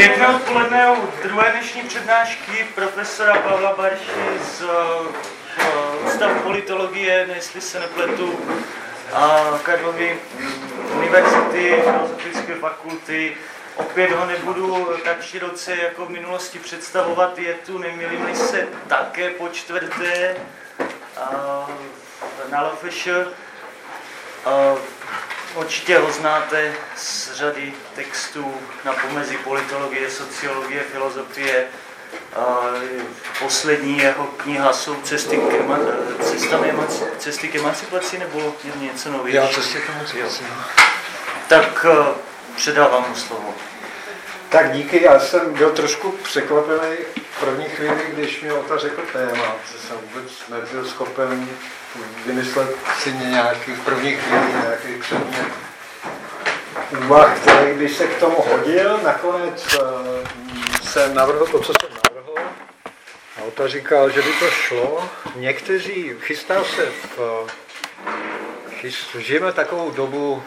Pěkné odpoledne u druhé dnešní přednášky profesora Pavla Barši z uh, Ústavu politologie, jestli se nepletu, a Karlovy univerzity, filozofické fakulty. Opět ho nebudu tak široce jako v minulosti představovat, je tu, nemilím se, také po čtvrté na LFŠ. Určitě ho znáte z řady textů na pomezí politologie, sociologie, filozofie. Poslední jeho kniha jsou cesty k, ema- cesta cesty k emancipaci nebo něco nového? Já cesty k emancipaci. Tak eh, předávám mu slovo. Tak díky, já jsem byl trošku překvapený v první chvíli, když mi Ota řekl téma, že jsem vůbec nebyl schopen vymyslet si nějaký v první chvíli nějaký předmět úvah, který by se k tomu hodil. Nakonec jsem navrhl to, co jsem navrhl. A Ota říkal, že by to šlo. Někteří, chystá se v, chyst, žijeme takovou dobu,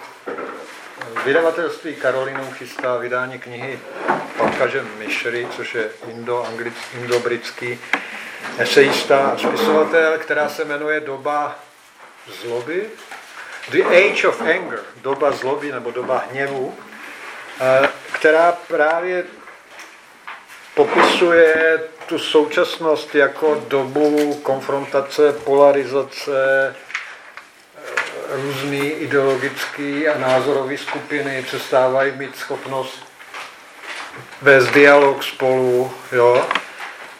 vydavatelství Karolinou chystá vydání knihy Pankaže Myšry, což je indo-britský esejista a spisovatel, která se jmenuje Doba zloby. The Age of Anger, doba zloby nebo doba hněvu, eh, která právě popisuje tu současnost jako dobu konfrontace, polarizace, různý ideologický a názorový skupiny přestávají mít schopnost vést dialog spolu, jo,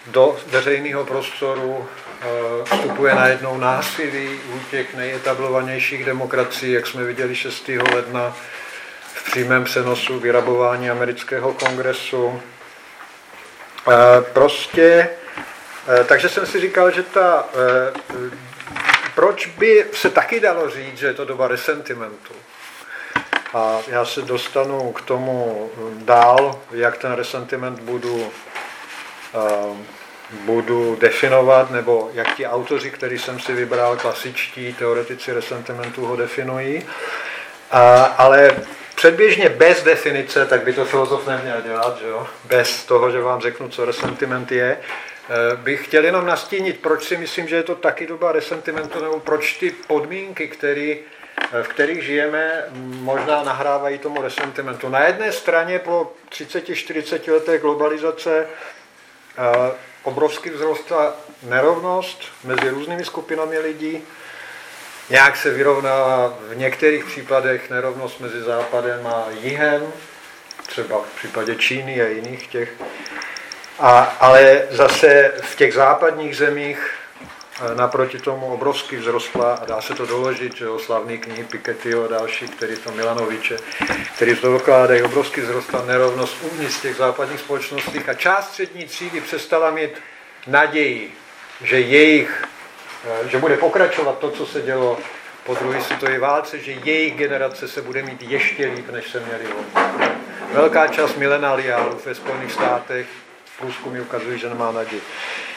do veřejného prostoru eh, vstupuje najednou násilí u těch nejetablovanějších demokracií, jak jsme viděli 6. ledna v přímém přenosu vyrabování amerického kongresu. Eh, prostě, eh, takže jsem si říkal, že ta, proč by se taky dalo říct, že je to doba resentimentu. A já se dostanu k tomu dál, jak ten resentiment budu Ehm, budu definovat, nebo jak ti autoři, který jsem si vybral, klasičtí teoretici resentimentu ho definují. A, ale předběžně bez definice, tak by to filozof neměl dělat, že jo? bez toho, že vám řeknu, co resentiment je, eh, bych chtěl jenom nastínit, proč si myslím, že je to taky doba resentimentu, nebo proč ty podmínky, který, eh, v kterých žijeme, možná nahrávají tomu resentimentu. Na jedné straně po 30-40 letech globalizace obrovský vzrostla nerovnost mezi různými skupinami lidí. Nějak se vyrovnává v některých případech nerovnost mezi západem a jihem, třeba v případě Číny a jiných těch. A, ale zase v těch západních zemích naproti tomu obrovský vzrostla a dá se to doložit, že slavný knihy Pikettyho a další, který to Milanoviče, který to dokládají, obrovský vzrostla nerovnost uvnitř těch západních společností a část střední třídy přestala mít naději, že jejich, eh, že bude pokračovat to, co se dělo po druhé světové válce, že jejich generace se bude mít ještě líp, než se měli Velká část milenáriálů ve Spojených státech průzkumy ukazují, že nemá naději.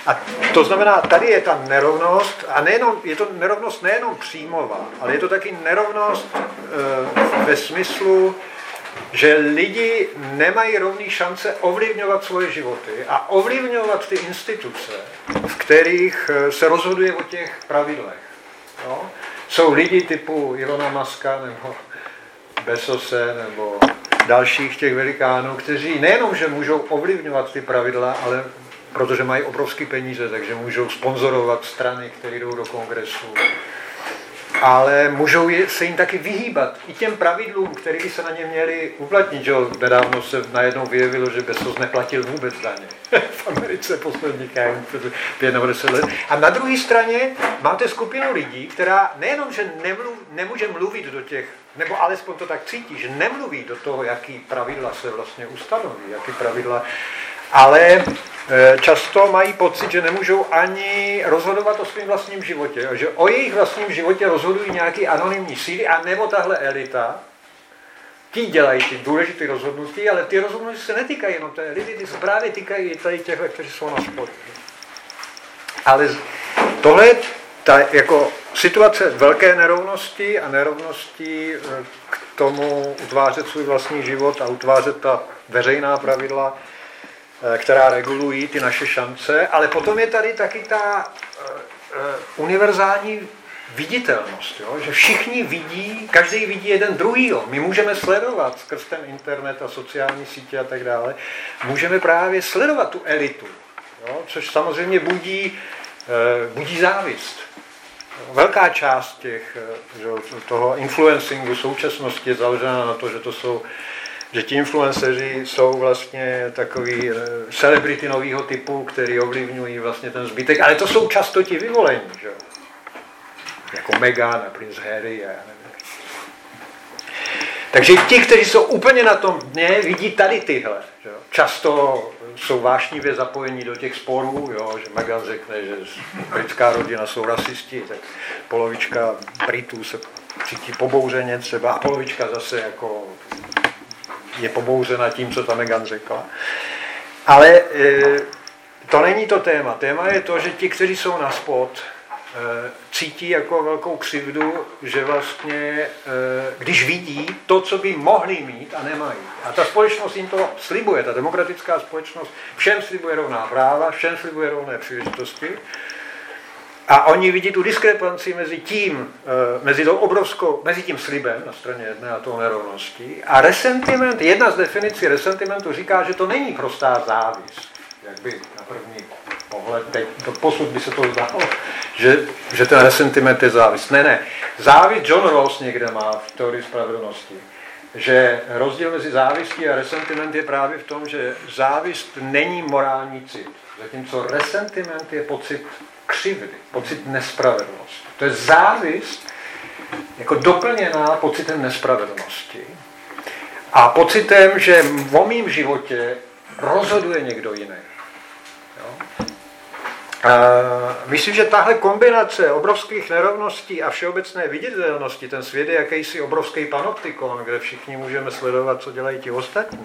A to znamená, tady je ta nerovnost, a nejenom, je to nerovnost nejenom příjmová, ale je to taky nerovnost e, ve smyslu, že lidi nemají rovné šance ovlivňovat svoje životy a ovlivňovat ty instituce, v kterých eh, se rozhoduje o těch pravidlech. No? Jsou lidi typu Ilona Maska nebo Besose nebo dalších těch velikánů, kteří nejenom, že můžou ovlivňovat ty pravidla, ale protože mají obrovské peníze, takže můžou sponzorovat strany, které jdou do kongresu. Ale můžou se jim taky vyhýbat i těm pravidlům, které by se na ně měly uplatnit. Že? Nedávno se najednou vyjevilo, že Bezos neplatil vůbec daně v Americe posledních 5 let. A na druhé straně máte skupinu lidí, která nejenom, že nemluv, nemůže mluvit do těch, nebo alespoň to tak cítí, že nemluví do toho, jaký pravidla se vlastně ustanoví, jaký pravidla ale e, často mají pocit, že nemůžou ani rozhodovat o svém vlastním životě. Že o jejich vlastním životě rozhodují nějaké anonymní síly a nebo tahle elita, ti dělají ty důležité rozhodnutí, ale ty rozhodnutí se netýkají jenom té elity, ty se právě týkají i tady těch, kteří jsou na spodě. Ale tohle ta, jako situace velké nerovnosti a nerovnosti eh, k tomu utvářet svůj vlastní život a utvářet ta veřejná pravidla, eh, která regulují ty naše šance, ale potom je tady taky ta univerzální viditelnost, jo? že všichni vidí, každý vidí jeden druhýho. My můžeme sledovat skrz ten internet a sociální sítě a tak dále, můžeme právě sledovat tu elitu, jo? což samozřejmě budí, budí závist. Velká část těch, eh, že, toho influencingu současnosti je založena na to, že to jsou že ti influenceři jsou vlastně takový eh, celebrity nového typu, který ovlivňují vlastně ten zbytek, ale to jsou často ti vyvolení. Že? jako Meghan a prince Harry a takže ti, kteří jsou úplně na tom dně, vidí tady tyhle. Že? Často jsou vášnivě zapojení do těch sporů, jo? že Meghan řekne, že britská rodina jsou rasisti, tak polovička Britů se cítí pobouřeně třeba a polovička zase jako je pobouřena tím, co ta Meghan řekla. Ale e, to není to téma. Téma je to, že ti, kteří jsou na spod, cítí jako velkou křivdu, že vlastně, eh, když vidí to, co by mohli mít a nemají. A ta společnost jim to slibuje, ta demokratická společnost všem slibuje rovná práva, všem slibuje rovné příležitosti. A oni vidí tu diskrepanci mezi tím, eh, mezi, tou obrovskou, mezi tím slibem na straně jedné a tou nerovností. A resentiment, jedna z definicí resentimentu říká, že to není prostá závist, jak by na první pohled, teď, posud by se to zdálo, že, že ten resentiment je závist. Ne, ne. Závist John Ross někde má v teorii spravedlnosti, že rozdíl mezi závistí a resentiment je právě v tom, že závist není morální cit, zatímco resentiment je pocit křivdy, pocit nespravedlnosti. To je závist jako doplněná pocitem nespravedlnosti a pocitem, že v mým životě rozhoduje někdo jiný. Myslím, že tahle kombinace obrovských nerovností a všeobecné viditelnosti, ten svět je jakýsi obrovský panoptikon, kde všichni můžeme sledovat, co dělají ti ostatní,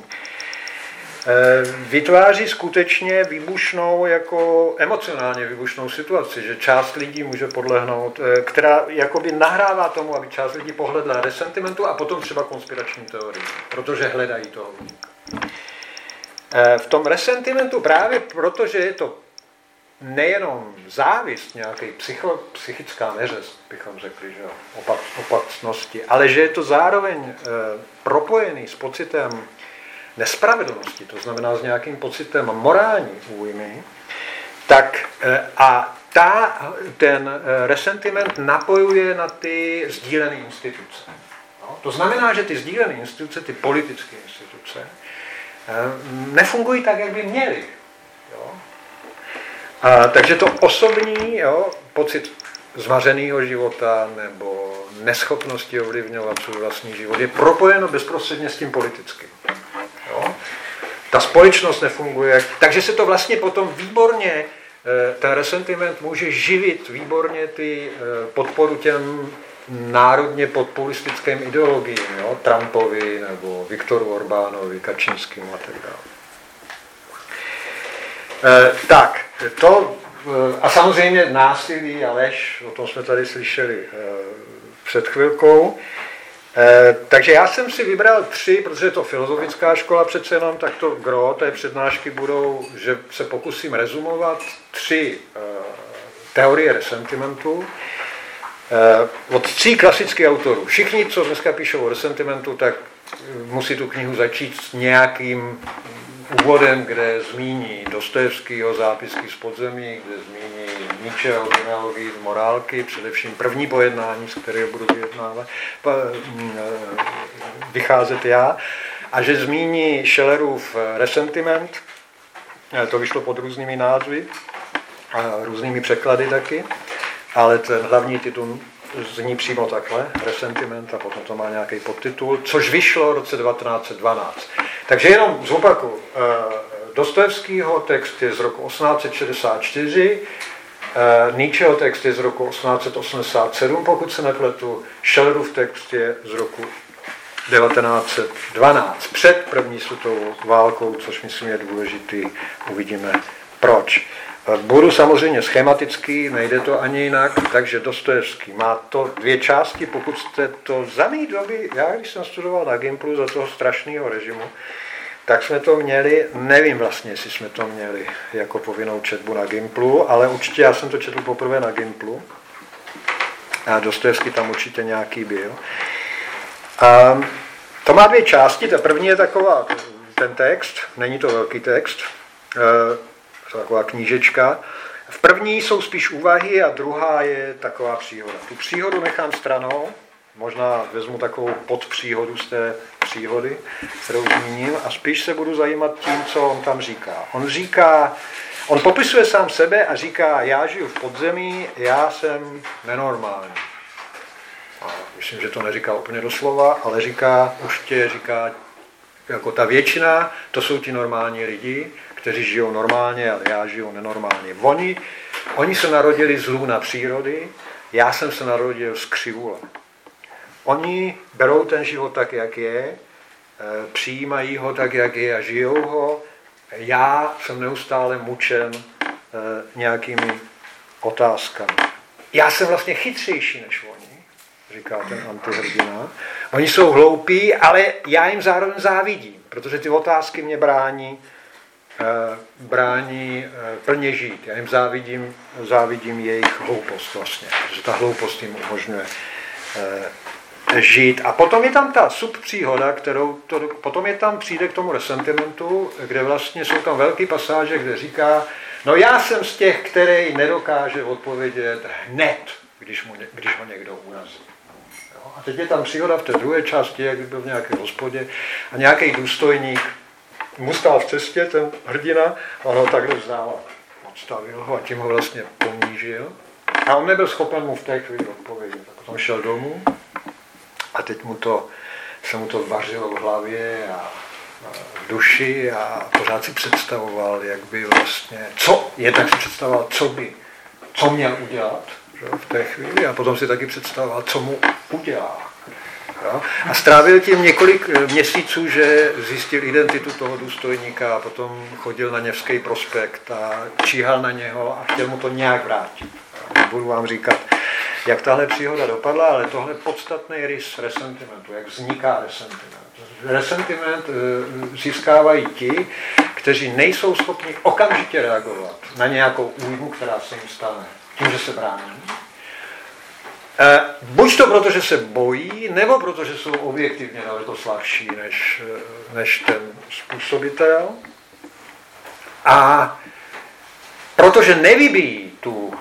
eh, vytváří skutečně výbušnou, jako emocionálně výbušnou situaci, že část lidí může podlehnout, eh, která jakoby nahrává tomu, aby část lidí pohledla resentimentu a potom třeba konspirační teorii, protože hledají toho. Eh, V tom resentimentu právě protože je to nejenom závist, nějaký psycho, psychická neřest, bychom řekli, že opat, opatnosti, ale že je to zároveň e, propojený s pocitem nespravedlnosti, to znamená s nějakým pocitem morální újmy, tak e, a ta, ten e, resentiment napojuje na ty sdílené instituce. No, to znamená, že ty sdílené instituce, ty politické instituce, e, nefungují tak, jak by měly. Jo? A, takže to osobní jo, pocit zmařeného života nebo neschopnosti ovlivňovat svůj vlastní život je propojeno bezprostředně s tím politickým. Jo? Ta společnost nefunguje, takže se to vlastně potom výborně, eh, ten resentiment může živit výborně ty eh, podporu těm národně populistickým ideologiím, jo? Trumpovi nebo Viktoru Orbánovi, Kačínskému a tak dále. E, tak, to, e, a samozřejmě násilí a lež, o tom jsme tady slyšeli e, před chvilkou. Takže já jsem si vybral tři, protože je to filozofická škola přece jenom, tak to gro té přednášky budou, že se pokusím rezumovat tři teorie resentimentu od tří klasických autorů. Všichni, co dneska píšou o resentimentu, tak musí tu knihu začít s nějakým úvodem, kde zmíní Dostojevskýho zápisky z podzemí, kde zmíní Nietzscheho genealogii z morálky, především první pojednání, z kterého budu vyjednávat, mm, e, vycházet já, a že zmíní Schellerův Resentiment, e, to vyšlo pod různými názvy a různými překlady taky, ale ten hlavní titul zní přímo takhle, Resentiment, a potom to má nějaký podtitul, což vyšlo v roce 1912. Takže jenom zopaku, eh, Dostojevskýho text je z roku 1864, eh, Nietzscheho text je z roku 1887, pokud se nepletu, Schellerův text je z roku 1912, před první světovou válkou, což myslím je důležitý, uvidíme proč. Budu samozřejmě schematický, nejde to ani jinak, takže Dostojevský. Má to dvě části, pokud jste to za mý doby, já když jsem studoval na Gimplu za toho strašného režimu, tak jsme to měli, nevím vlastně, jestli jsme to měli jako povinnou četbu na Gimplu, ale určitě já jsem to četl poprvé na Gimplu. A Dostojevský tam určitě nějaký byl. A to má dvě části, ta první je taková, ten text, není to velký text, e, taková knížečka. V první jsou spíš úvahy a druhá je taková příhoda. Tu příhodu nechám stranou, možná vezmu takovou podpříhodu z té příhody, kterou zmíním, a spíš se budu zajímat tím, co on tam říká. On říká, on popisuje sám sebe a říká, já žiju v podzemí, já jsem nenormální. A myslím, že to neříká úplně doslova, ale říká, už tě říká, jako ta většina, to jsou ti normální lidi, kteří žijou normálně, ale já žiju nenormálně. Oni, oni se narodili z lůna přírody, já jsem se narodil z křivule. Oni berou ten život tak, jak je, eh, přijímají ho tak, jak je a žijou ho. Já jsem neustále mučen eh, nějakými otázkami. Já jsem vlastně chytřejší než oni, říká ten antihrdina. Oni jsou hloupí, ale já jim zároveň závidím, protože ty otázky mě brání, brání plně žít. Já jim závidím, závidím jejich hloupost vlastně, protože ta hloupost jim umožňuje žít. A potom je tam ta subpříhoda, kterou to, potom je tam přijde k tomu resentimentu, kde vlastně jsou tam velké pasáže, kde říká, no já jsem z těch, který nedokáže odpovědět hned, když, mu, když ho někdo urazí. Jo? A teď je tam příhoda v té druhé části, jak byl v nějaké hospodě a nějaký důstojník mu stál v cestě, ten hrdina, a on ho takhle vzdával. Odstavil ho a tím ho vlastně ponížil. A on nebyl schopen mu v té chvíli odpovědět. A potom šel domů a teď mu to, se mu to vařilo v hlavě a v duši a pořád si představoval, jak by vlastně, co, jednak si představoval, co by, co měl udělat že, v té chvíli a potom si taky představoval, co mu udělá. Jo? A strávil tím několik eh, měsíců, že zjistil identitu toho důstojníka a potom chodil na Něvský prospekt a číhal na něho a chtěl mu to nějak vrátit. Nebudu vám říkat, jak tahle příhoda dopadla, ale tohle je podstatný rys resentimentu, jak vzniká resentiment. Resentiment eh, získávají ti, kteří nejsou schopni okamžitě reagovat na nějakou újmu, která se jim stane, tím, že se brání. Eh, buď to proto, že se bojí, nebo proto, že jsou objektivně daleko slabší než, eh, než ten způsobitel. A protože nevybíjí tu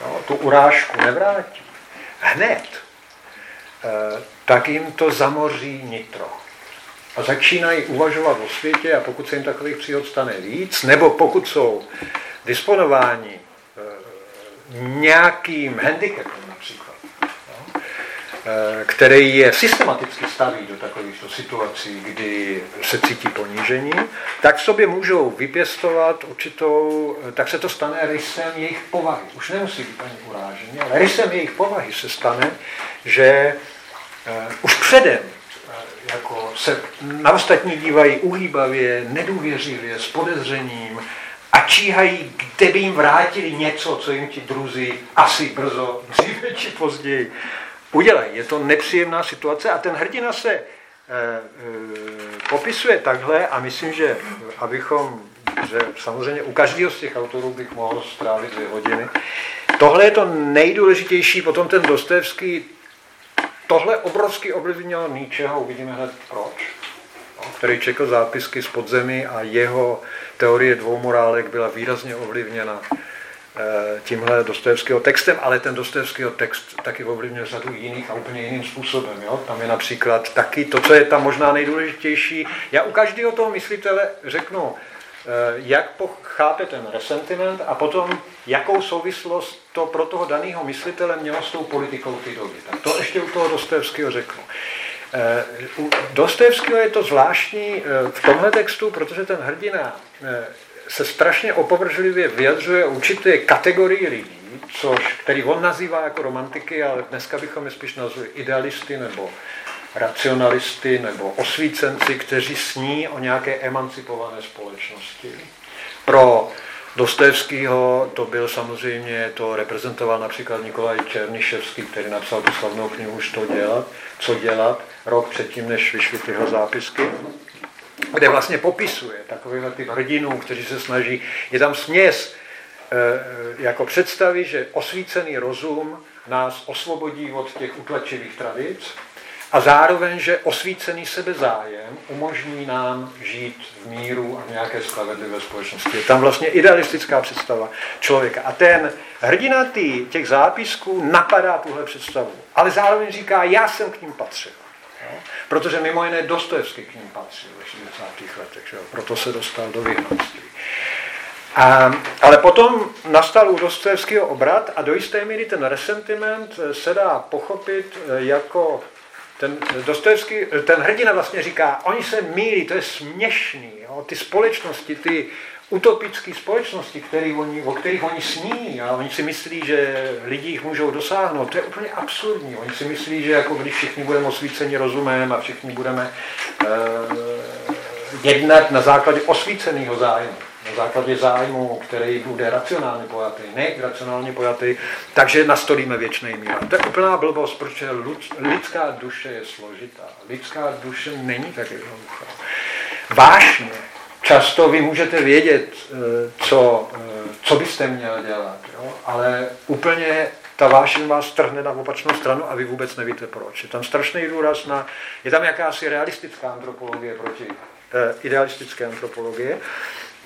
no, tu urážku nevrátí hned, eh, tak jim to zamoří nitro. A začínají uvažovat o světě a pokud se jim takových příhod stane víc, nebo pokud jsou disponováni eh, nějakým handicapem například, Eh, který je systematicky staví do takovýchto situací, kdy se cítí ponížení, tak sobě můžou vypěstovat určitou, eh, tak se to stane rysem jejich povahy. Už nemusí být ani urážení, ale rysem jejich povahy se stane, že uh, už předem jako se na ostatní dívají uhýbavě, nedůvěřivě, s podezřením a číhají, kde by jim vrátili něco, co jim ti druzí asi brzo, dříve či později udělají. Je to nepříjemná situace a ten hrdina se e, e, popisuje takhle a myslím, že abychom, že samozřejmě u každého z těch autorů bych mohl strávit dvě hodiny. Tohle je to nejdůležitější, potom ten Dostevský tohle obrovský ovlivnil ničeho, uvidíme hned proč. Který čekl zápisky z podzemí a jeho teorie dvou morálek byla výrazně ovlivněna Eh, tímhle Dostojevského textem, ale ten Dostojevského text taky ovlivňuje řadu jiných a úplně jiným způsobem. Jo? Tam je například taky to, co je tam možná nejdůležitější. Já u každého toho myslitele řeknu, eh, jak chápe ten resentiment a potom, jakou souvislost to pro toho daného myslitele mělo s tou politikou ty doby. Tak to ještě u toho Dostojevského řeknu. Eh, u Dostojevského je to zvláštní v tomhle textu, protože ten hrdina se strašně opovržlivě vyjadřuje určité kategorii lidí, což, který on nazývá jako romantiky, ale dneska bychom je spíš nazvali idealisty nebo racionalisty nebo osvícenci, kteří sní o nějaké emancipované společnosti. Pro Dostojevskýho to byl samozřejmě, to reprezentoval například Nikolaj Černiševský, který napsal tu slavnou knihu to dělat, co dělat, rok předtím, než vyšly tyhle zápisky, kde vlastně popisuje takovýhle typ hrdinů, kteří se snaží, je tam směs e, jako představy, že osvícený rozum nás osvobodí od těch utlačivých tradic, a zároveň, že osvícený sebezájem umožní nám žít v míru a v nějaké spravedlivé společnosti. Je tam vlastně idealistická představa člověka. A ten hrdina tý, těch zápisků napadá tuhle představu. Ale zároveň říká, já jsem k ním patřil. Protože mimo jiné Dostojevský k ním patřil v 60. letech. Jo? Proto se dostal do vyhnanství. A, ale potom nastal u Dostojevského obrat a do jisté míry ten resentiment se dá pochopit jako ten Dostojevský, ten hrdina vlastně říká, oni se mílí, to je směšný, jo? ty společnosti, ty utopické společnosti, který oni, o kterých oni sní a oni si myslí, že lidi jich můžou dosáhnout, to je úplně absurdní. Oni si myslí, že jako když všichni budeme osvíceni rozumem a všichni budeme uh, jednat na základě osvíceného zájmu, na základě zájmu, který bude racionálně pojatý, ne racionálně pojatý, takže nastolíme věčný mír. To je úplná blbost, protože lidská duše je složitá. Lidská duše není tak jednoduchá. Vášně. Často vy můžete vědět, eh, co, eh, co byste měl dělat, jo? ale úplně ta vášeň vás trhne na opačnou stranu a vy vůbec nevíte proč. Je tam strašný důraz na, je tam jakási realistická antropologie proti eh, idealistické antropologie.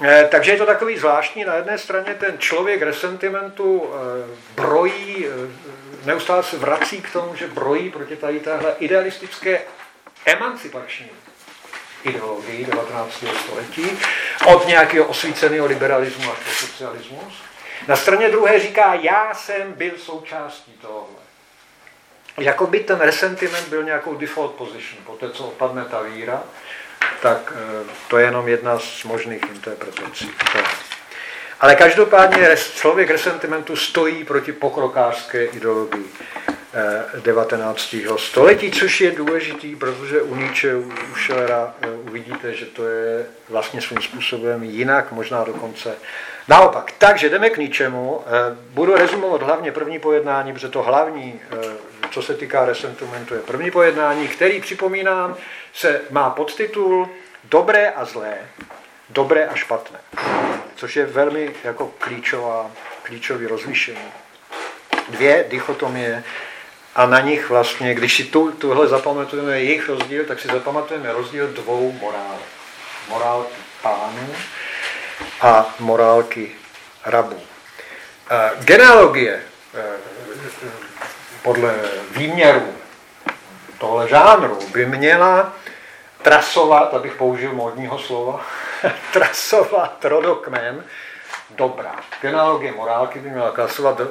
Eh, takže je to takový zvláštní. Na jedné straně ten člověk resentimentu eh, brojí, eh, neustále se vrací k tomu, že brojí proti tady téhle idealistické emancipační ideologii 19. století, od nějakého osvíceného liberalismu až po socialismus. Na straně druhé říká, já jsem byl součástí tohohle. Jakoby ten resentiment byl nějakou default position, po té, co opadne ta víra, tak eh, to je jenom jedna z možných interpretací. Ale každopádně člověk resentimentu stojí proti pokrokářské ideologii 19. Eh, století, což je důležitý, protože u Nietzsche, u Schillera eh, uvidíte, že to je vlastně svým způsobem jinak, možná dokonce naopak. Takže jdeme k ničemu. Budu rezumovat hlavně první pojednání, protože to hlavní, co se týká resentimentu, je první pojednání, který, připomínám, se má podtitul Dobré a zlé, dobré a špatné, což je velmi jako klíčová, klíčový rozlišení. Dvě dichotomie a na nich vlastně, když si tu, tuhle zapamatujeme jejich rozdíl, tak si zapamatujeme rozdíl dvou morálek. Morálky pánů a morálky rabů. Genealogie eh, podle výměru tohle žánru by měla trasovat, abych použil módního slova, trasovat rodokmen dobra. Genealogie morálky by měla klasovat uh,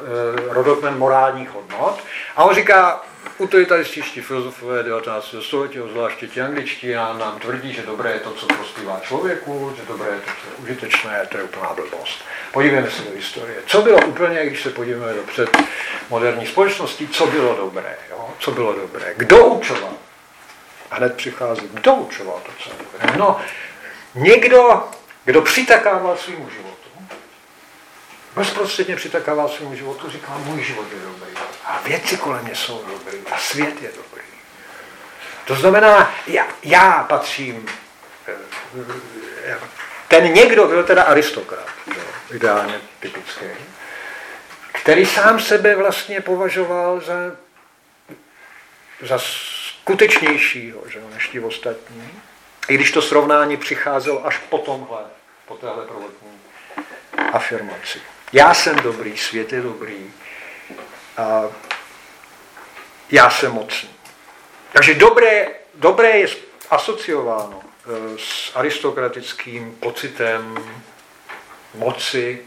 rodokmen morálních hodnot. A on říká, utilitarističtí filozofové 19. století, zvláště ti angličtí, nám tvrdí, že dobré je to, co prospívá člověku, že dobré je to, co je užitečné, to je úplná blbost. Podívejme se do historie. Co bylo úplně, když se podíváme do před moderní společnosti, co bylo dobré? Jo? Co bylo dobré? Kdo učoval? Hned přichází, kdo učoval to, dobré? No, někdo, kdo přitakával svým životu, bezprostředně přitakával svým životu, říká, můj život je dobrý. A věci kolem mě jsou dobrý. A svět je dobrý. To znamená, já, já patřím, eh, ten někdo byl teda aristokrat, jo, ideálně typický, který sám sebe vlastně považoval za, za skutečnějšího, že, než ti ostatní. I když to srovnání přicházelo až po tomhle, po téhle prvotní afirmaci. Já jsem dobrý, svět je dobrý, a já jsem mocný. Takže dobré, dobré je asociováno e, s aristokratickým pocitem moci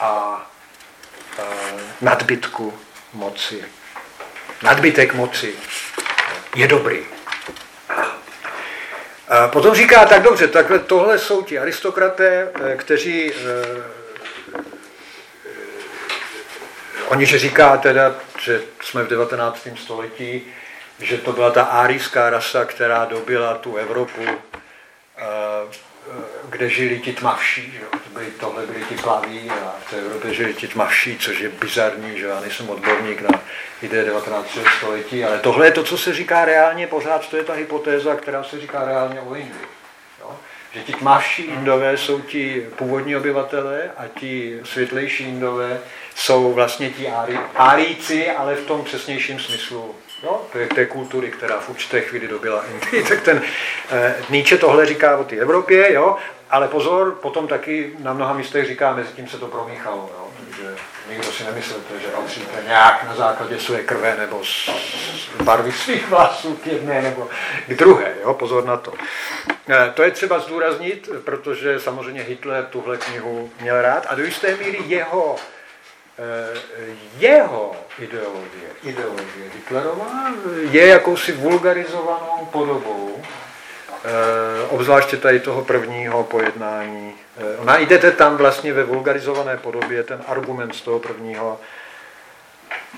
a e, nadbytku moci. Nadbytek moci je dobrý. A potom říká, tak dobře, takhle tohle jsou ti aristokraté, e, kteří Oni, že říká teda, že jsme v 19. století, že to byla ta árijská rasa, která dobila tu Evropu, eh, eh, kde žili ti tmavší, že? By tohle byli ti plaví a v té Evropě, že ti tmavší, což je bizarní, že já nejsem odborník na ideje 19. století, ale tohle je to, co se říká reálně pořád, to je ta hypotéza, která se říká reálně o Indii. Jo? Že ti tmavší Indové jsou ti původní obyvatelé a ti světlejší Indové jsou vlastně ti Áríci, ale v tom přesnějším smyslu Jo? Je té kultury, která v určité chvíli dobila Indii. Tak ten eh, Nietzsche tohle říká o té Evropě, jo? ale pozor, potom taky na mnoha místech říká, mezi tím se to promíchalo. Jo? Takže nikdo si nemyslete, že patříte nějak na základě své krve nebo z barvy svých vlasů k jedné nebo k druhé. Jo? Pozor na to. Eh, to je třeba zdůraznit, protože samozřejmě Hitler tuhle knihu měl rád a do jisté míry jeho Eh, jeho ideologie, ideologie Hitlerova je jakousi vulgarizovanou podobou, eh, obzvláště tady toho prvního pojednání. Eh, najdete tam vlastně ve vulgarizované podobě ten argument z toho prvního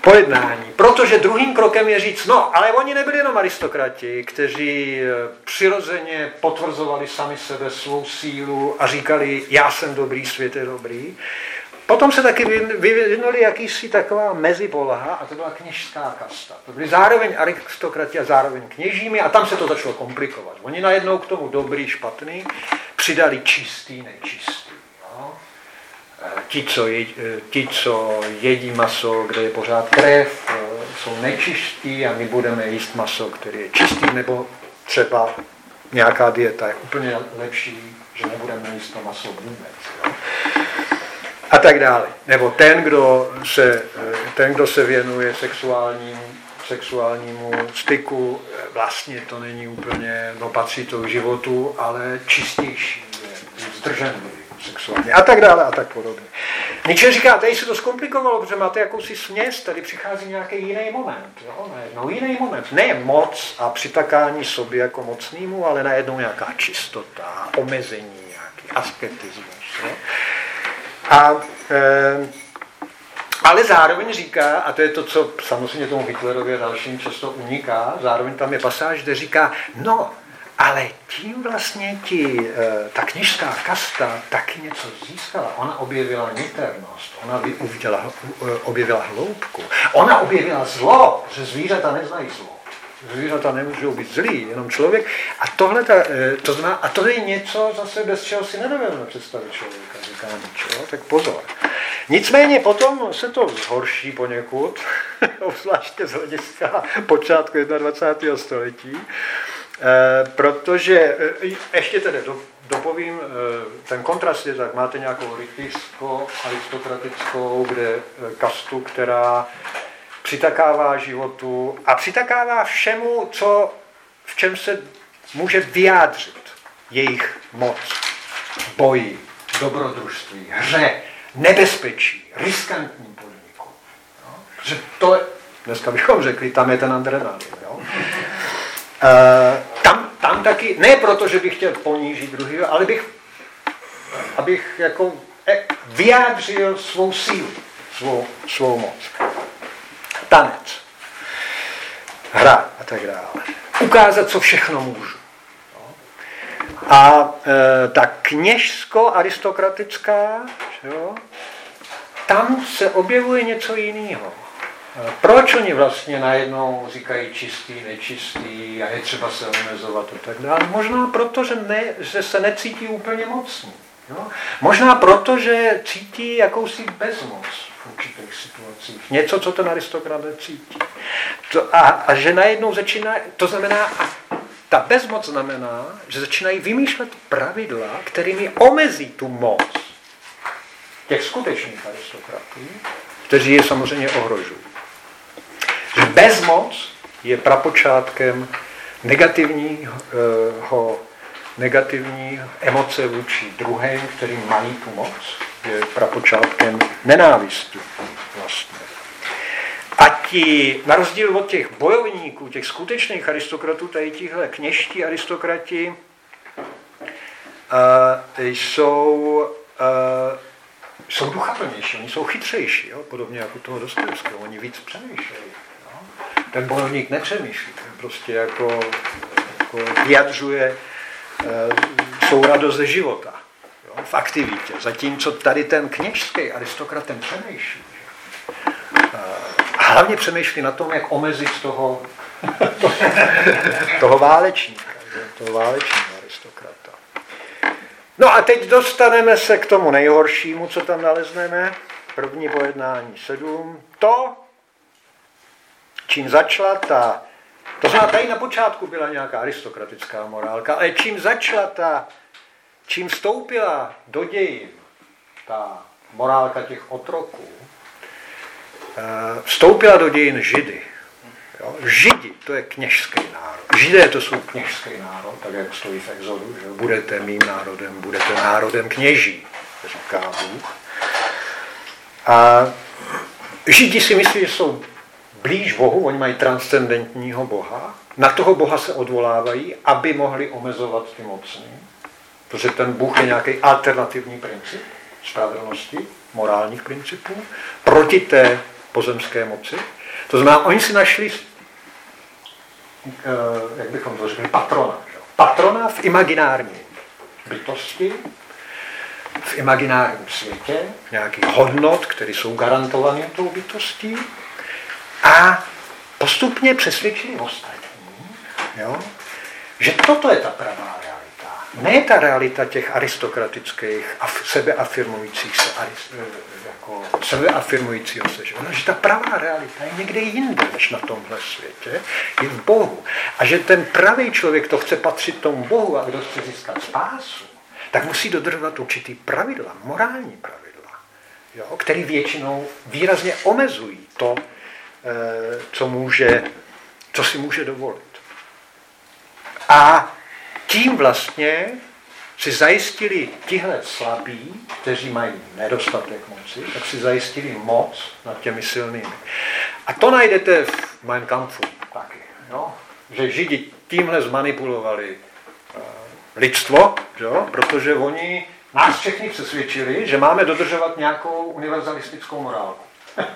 pojednání. Protože druhým krokem je říct, no, ale oni nebyli jenom aristokrati, kteří přirozeně potvrzovali sami sebe svou sílu a říkali, já jsem dobrý, svět je dobrý. Potom se taky vyvinuli jakýsi taková mezipoloha a to byla kněžská kasta. To byli zároveň aristokrati a zároveň kněžími a tam se to začalo komplikovat. Oni najednou k tomu dobrý, špatný přidali čistý, nečistý. No. Ti, co jedí, e, ti, co jedí maso, kde je pořád krev, e, jsou nečistí a my budeme jíst maso, který je čistý, nebo třeba nějaká dieta je úplně lepší, že nebudeme jíst to maso vůbec. Jo a tak dále. Nebo ten, kdo se, ten, kdo se věnuje sexuálnímu, sexuálnímu styku, vlastně to není úplně, no patří to životu, ale čistější, je zdrženlivý sexuálně a tak dále a tak podobně. Nietzsche říká, tady se to zkomplikovalo, protože máte jakousi směs, tady přichází nějaký jiný moment. Jo? No jiný moment. Ne moc a přitakání sobě jako mocnému, ale najednou nějaká čistota, omezení, nějaký asketismus. Jo? A, e, ale zároveň říká, a to je to, co samozřejmě tomu Hitlerovi dalším často uniká, zároveň tam je pasáž, kde říká, no, ale tím vlastně ti, e, ta knižská kasta taky něco získala. Ona objevila niternost, ona uviděla, objevila hloubku, ona objevila zlo, že zvířata neznají zlo zvířata nemůžou být zlí, jenom člověk. A tohle, ta, eh, to zná, a to je něco zase, bez čeho si nedovedeme představit člověka, říká Nietzsche, tak pozor. Nicméně potom se to zhorší poněkud, obzvláště z hlediska počátku 21. století, eh, protože, eh, ještě tedy dopovím, ten kontrast je tak, máte nějakou rytířskou, aristokratickou, kde kastu, která přitakává životu a přitakává všemu, co, v čem se může vyjádřit jejich moc, boji, dobrodružství, hře, nebezpečí, riskantní podniku. No? Že to je, dneska bychom řekli, tam je ten adrenalin. Jo? E, tam, tam taky, ne proto, že bych chtěl ponížit druhý, ale bych, abych jako e, vyjádřil svou sílu, svou, svou moc tanec, hra a tak dále. Ukázat, co všechno můžu. A e, ta kněžsko-aristokratická, tam se objevuje něco jiného. E, proč oni vlastně najednou říkají čistý, nečistý a je třeba se omezovat a tak dále? Možná proto, že, ne, že se necítí úplně mocný. Jo? Možná proto, že cítí jakousi bezmoc určitých situacích. Něco, co ten aristokrat cítí. To, a, a že najednou začíná, to znamená, a ta bezmoc znamená, že začínají vymýšlet pravidla, kterými omezí tu moc těch skutečných aristokratů, kteří je samozřejmě ohrožují. Bezmoc je prapočátkem negativního negativní emoce vůči druhým, který mají tu moc, prapočátkem nenávisti vlastně. A ti, na rozdíl od těch bojovníků, těch skutečných aristokratů, tady tihle kněžtí aristokrati, uh, jsou, uh, jsou duchaplnější, oni jsou chytřejší, jo? podobně jako toho Dostojevského, oni víc přemýšlejí. Ten bojovník nepřemýšlí, ten prostě jako, jako vyjadřuje uh, radost ze života. V aktivitě. Zatímco tady ten kněžský aristokrat ten přemýšlí. A hlavně přemýšlí na tom, jak omezit toho, toho válečníka, toho válečního aristokrata. No a teď dostaneme se k tomu nejhoršímu, co tam nalezneme. První pojednání sedm. To, čím začala ta, to znamená, tady na počátku byla nějaká aristokratická morálka, ale čím začala ta, čím vstoupila do dějin ta morálka těch otroků, eh, vstoupila do dějin Židy. Jo? Židi, to je kněžský národ. Židé to jsou kněžský národ, tak jak stojí v exodu, že budete mým národem, budete národem kněží, říká Bůh. A Židi si myslí, že jsou blíž Bohu, oni mají transcendentního Boha, na toho Boha se odvolávají, aby mohli omezovat ty mocní. Protože ten Bůh je nějaký alternativní princip spravedlnosti, morálních principů, proti té pozemské moci. To znamená, oni si našli, eh, jak bychom to řekli, patrona. Patrona v imaginární bytosti, v imaginárním světě, nějakých hodnot, které jsou garantované tou bytostí a postupně přesvědčili ostatní, jo, že toto je ta pravá. Ne ta realita těch aristokratických a sebeafirmujících se, eh, jako sebeafirmujícího se, že, že ta pravá realita je někde jinde než na tomhle světě, je v Bohu. A že ten pravý člověk to chce patřit tomu Bohu a kdo chce získat spásu, tak musí dodržovat určitý pravidla, morální pravidla, jo, který většinou výrazně omezují to, eh, co, může, co si může dovolit. A tím vlastně si zajistili tihle slabí, kteří mají nedostatek moci, tak si zajistili moc nad těmi silnými. A to najdete v Mein Kampfu taky. Jo? Že Židi tímhle zmanipulovali lidstvo, jo? protože oni nás všechny přesvědčili, že máme dodržovat nějakou univerzalistickou morálku.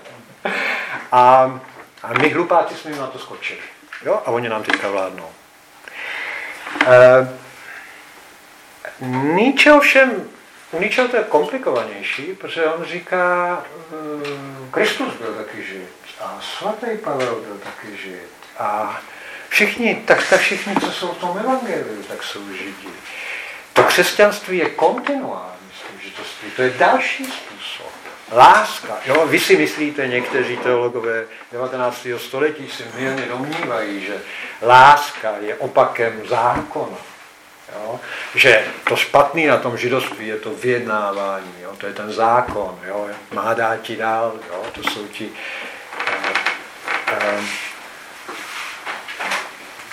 a, a my hlupáci jsme jim na to skočili. Jo? A oni nám teďka vládnou. E, Nietzsche ovšem, u Nietzsche to je komplikovanější, protože on říká, e, Kristus byl taky žid a svatý Pavel byl taky žid a Všichni, tak, tak všichni, co jsou v tom evangeliu, tak jsou židi. To křesťanství je kontinuální služitoství, to je další způsob. Láska. Jo? Vy si myslíte, někteří teologové 19. století si milně domnívají, že láska je opakem zákona. Jo? Že to špatný na tom židovství je to vyjednávání, jo? to je ten zákon, jo? má dát ti dál, jo? to jsou ti uh, uh,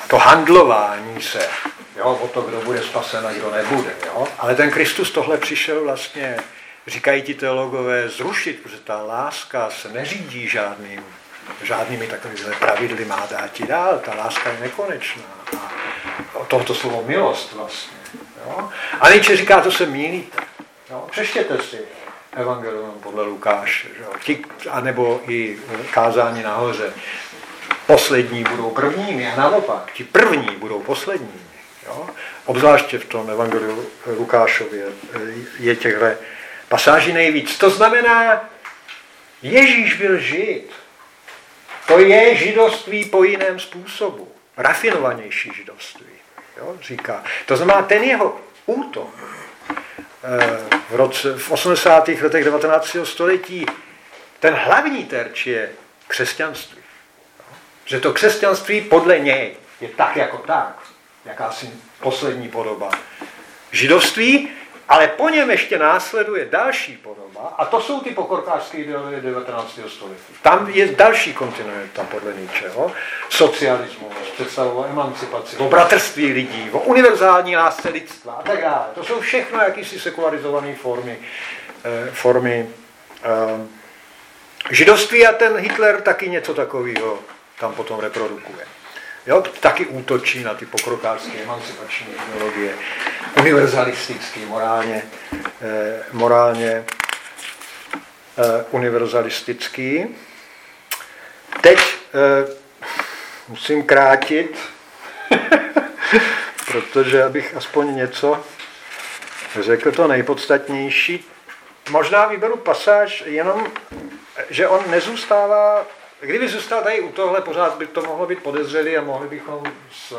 to handlování se, jo, o to, kdo bude spasen a kdo nebude. Jo. Ale ten Kristus tohle přišel vlastně, říkají ti teologové, zrušit, protože ta láska se neřídí žádným, žádnými takovými pravidly má dát ti dál, ta láska je nekonečná. A tohoto slovo milost vlastně. Jo. A Nietzsche říká, to se mílíte. Jo. Přeštěte si Evangelium podle Lukáše, jo. Ti, anebo i kázání nahoře poslední budou prvními a naopak, ti první budou posledními. Jo? Obzvláště v tom Evangeliu Lukášově je těchto pasáží nejvíc. To znamená, Ježíš byl žid. To je židovství po jiném způsobu. Rafinovanější židovství. Jo? Říká. To znamená, ten jeho útok eh, v, roce, v 80. letech 19. století, ten hlavní terč je křesťanství. Že to křesťanství podle něj je tak jako tak, jakási poslední podoba židovství, ale po něm ještě následuje další podoba, a to jsou ty pokorkářské ideologie 19. století. Tam je další kontinuita podle ničeho. Socialismus, představu o emancipaci, o bratrství lidí, o univerzální lásce lidstva a tak dále. To jsou všechno jakýsi sekularizované formy, eh, formy eh, židovství a ten Hitler taky něco takového tam potom reprodukuje. Jo, taky útočí na ty pokrokářské emancipační ideologie, univerzalistický, morálně, eh, morálně eh, univerzalistický. Teď eh, musím krátit, protože abych aspoň něco řekl to nejpodstatnější. Možná vyberu pasáž jenom, že on nezůstává, kdyby zůstal tady u tohle, pořád by to mohlo být podezřelý a mohli bychom z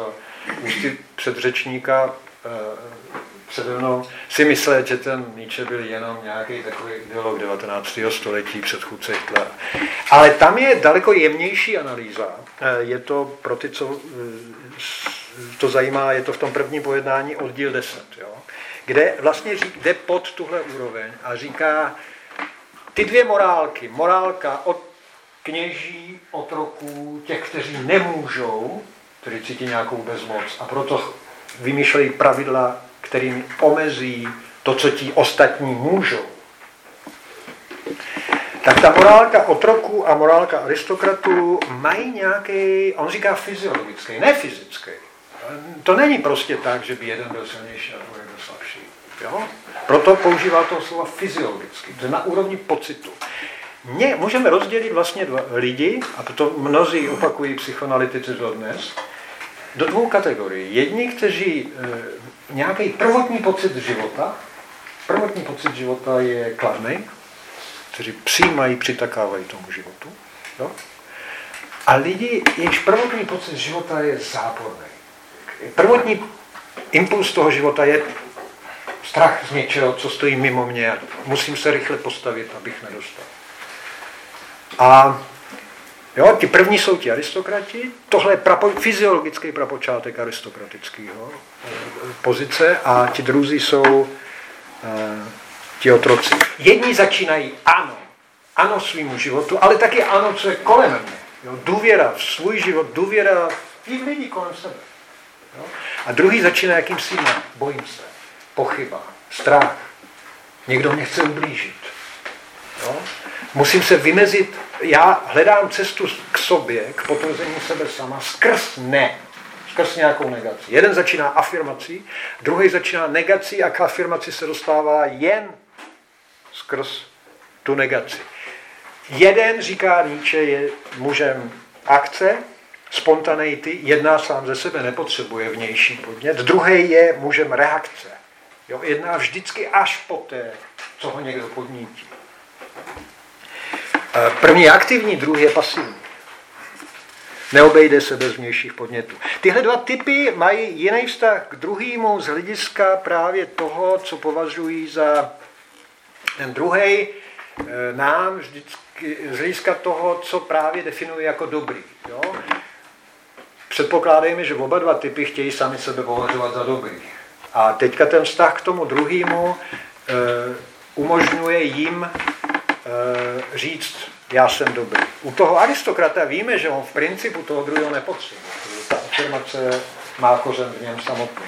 ústy předřečníka eh, přede mnou si myslet, že ten Nietzsche byl jenom nějaký takový ideolog 19. století předchůdce Hitlera. Ale tam je daleko jemnější analýza. Eh, je to pro ty, co eh, to zajímá, je to v tom prvním pojednání oddíl 10, jo? kde vlastně jde pod tuhle úroveň a říká, ty dvě morálky, morálka od kněží, otroků, těch, kteří nemůžou, kteří cítí nějakou bezmoc a proto vymýšlejí pravidla kterým omezí to, co ti ostatní můžou. Tak ta morálka otroků a morálka aristokratů mají nějaký, on říká fyziologický, ne fyzický. To není prostě tak, že by jeden byl silnější a druhý byl slabší. Jo? Proto používal to slovo fyziologicky, to je na úrovni pocitu. Mě, můžeme rozdělit vlastně dva lidi, a to mnozí opakují psychoanalytici dnes, do dvou kategorií. Jedni, kteří e, nějaký prvotní pocit života, prvotní pocit života je kladný, kteří přijímají, přitakávají tomu životu. Jo? A lidi, jejichž prvotní pocit života je záporný. Prvotní impuls toho života je strach z něčeho, co stojí mimo mě. Musím se rychle postavit, abych nedostal. A Jo, ti první jsou ti aristokrati, tohle je prapo, fyziologický prapočátek aristokratického eh, pozice a ti druzí jsou eh, ti otroci. Jedni začínají ano, ano svýmu životu, ale taky ano, co je kolem mě. Jo, důvěra v svůj život, důvěra v lidi kolem sebe. Jo? A druhý začíná jakýmsi ne, bojím se, pochyba, strach. Někdo mě chce ublížit. Jo? Musím se vymezit já hledám cestu k sobě, k potvrzení sebe sama, skrz ne, skrz nějakou negaci. Jeden začíná afirmací, druhý začíná negací a k afirmaci se dostává jen skrz tu negaci. Jeden, říká Nietzsche, je mužem akce, spontaneity, jedná sám ze sebe, nepotřebuje vnější podnět. Druhý je mužem reakce. Jo, jedná vždycky až poté, co ho někdo podnítí. Eh, první je aktivní, druhý je pasivní. Neobejde se bez vnějších podnětů. Tyhle dva typy mají jiný vztah k druhému z hlediska právě toho, co považují za ten druhý eh, nám vždycky z hlediska toho, co právě definuje jako dobrý. Jo? Předpokládejme, že oba dva typy chtějí sami sebe považovat za dobrý. A teďka ten vztah k tomu druhému e, umožňuje jim Eh, říct, já jsem dobrý. U toho aristokrata víme, že on v principu toho druhého nepotřebuje. Ta afirmace má kořen v něm samotný.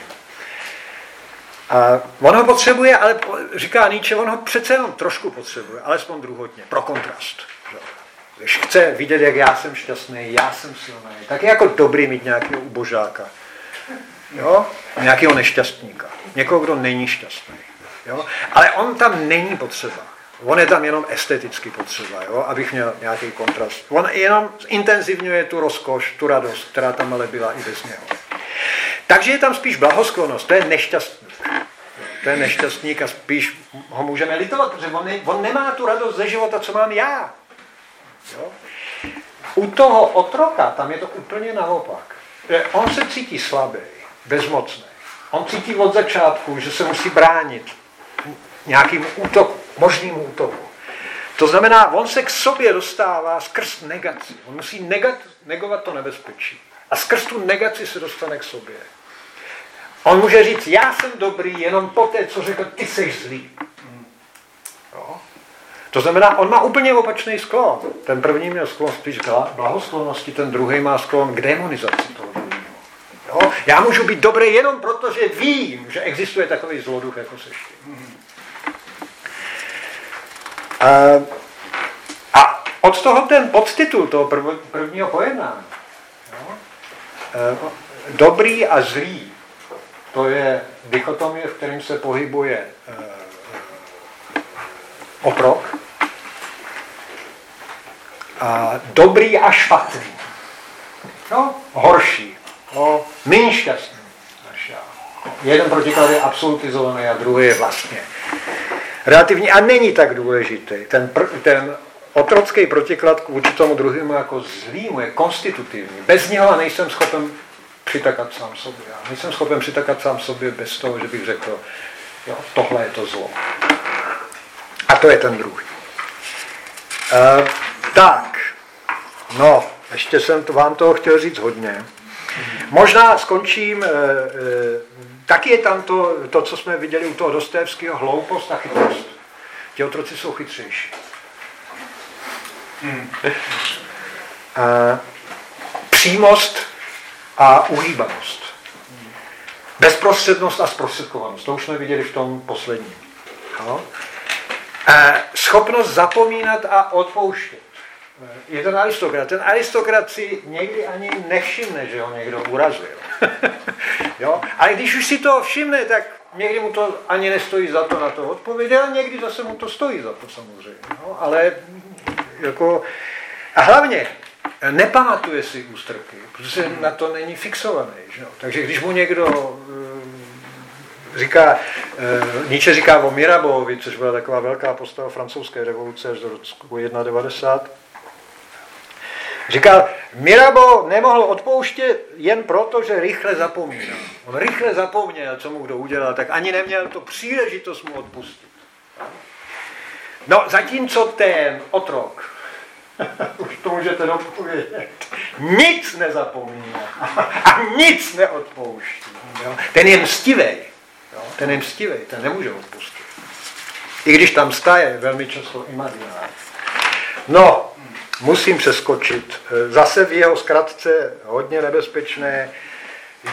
A on ho potřebuje, ale říká Nietzsche, on ho přece jenom trošku potřebuje, alespoň druhotně, pro kontrast. Když chce vidět, jak já jsem šťastný, já jsem silný, tak je jako dobrý mít nějakého ubožáka. Jo? Nějakého nešťastníka. Někoho, kdo není šťastný. Jo? Ale on tam není potřeba. On je tam jenom esteticky potřeba, jo? abych měl nějaký kontrast. On jenom intenzivňuje tu rozkoš, tu radost, která tam ale byla i bez něho. Takže je tam spíš blahosklonost, to je nešťastník. To je nešťastník a spíš ho můžeme litovat, protože on, ne, on nemá tu radost ze života, co mám já. Jo? U toho otroka tam je to úplně naopak. On se cítí slabý, bezmocný. On cítí od začátku, že se musí bránit nějakým útoku možnému útoku. To znamená, on se k sobě dostává skrz negaci. On musí negat, negovat to nebezpečí. A skrz tu negaci se dostane k sobě. On může říct, já jsem dobrý jenom po té, co řekl, ty jsi zlý. Jo? To znamená, on má úplně opačný sklon. Ten první měl sklon spíš k blahosklonosti, ten druhý má sklon k demonizaci toho druhého. Jo? Já můžu být dobrý jenom proto, že vím, že existuje takový zloduch, jako seš ty. A, a od toho ten podtitul toho prv, prvního pojednání, jo, e, dobrý a zlý, to je dichotomie, v kterém se pohybuje e, oprok. A dobrý a špatný. No, horší. No, méně šťastný. Jeden protiklad je absolutizovaný a druhý je vlastně relativní a není tak důležitý. Ten, pr, ten otrocký protiklad k určitému druhému jako zlýmu je konstitutivní. Bez něho nejsem schopen přitakat sám sobě. Já nejsem schopen přitakat sám sobě bez toho, že bych řekl, jo, tohle je to zlo. A to je ten druhý. Uh, tak, no, ještě jsem to, vám toho chtěl říct hodně. Možná skončím, e, e, taky je tam to, to, co jsme viděli u toho Dostévského, hloupost a chytrost. Ti otroci jsou chytřejší. Hmm. E, přímost a uhýbanost. Bezprostřednost a zprostředkovanost. To už jsme viděli v tom posledním. No. E, schopnost zapomínat a odpouštět. Je ten aristokrat. Ten aristokrat si někdy ani nevšimne, že ho někdo urazil. jo? Ale když už si to všimne, tak někdy mu to ani nestojí za to na to odpovědět, ale někdy zase mu to stojí za to samozřejmě. No? Ale jako, a hlavně nepamatuje si ústrky, protože na to není fixovaný. Že? Takže když mu někdo eh, říká, eh, Nietzsche říká o Mirabeauovi, což byla taková velká postava francouzské revoluce až do roku 91, Říkal, Mirabeau nemohl odpouštět jen proto, že rychle zapomínal. On rychle zapomněl, co mu kdo udělal, tak ani neměl to příležitost mu odpustit. No, zatímco ten otrok, už to můžete dopovědět, nic nezapomíná a nic neodpouští. Ten je mstivý. Jo? Ten je mstivý, ten nemůže odpustit. I když tam staje velmi často imaginárně. No, musím přeskočit. Zase v jeho zkratce hodně nebezpečné.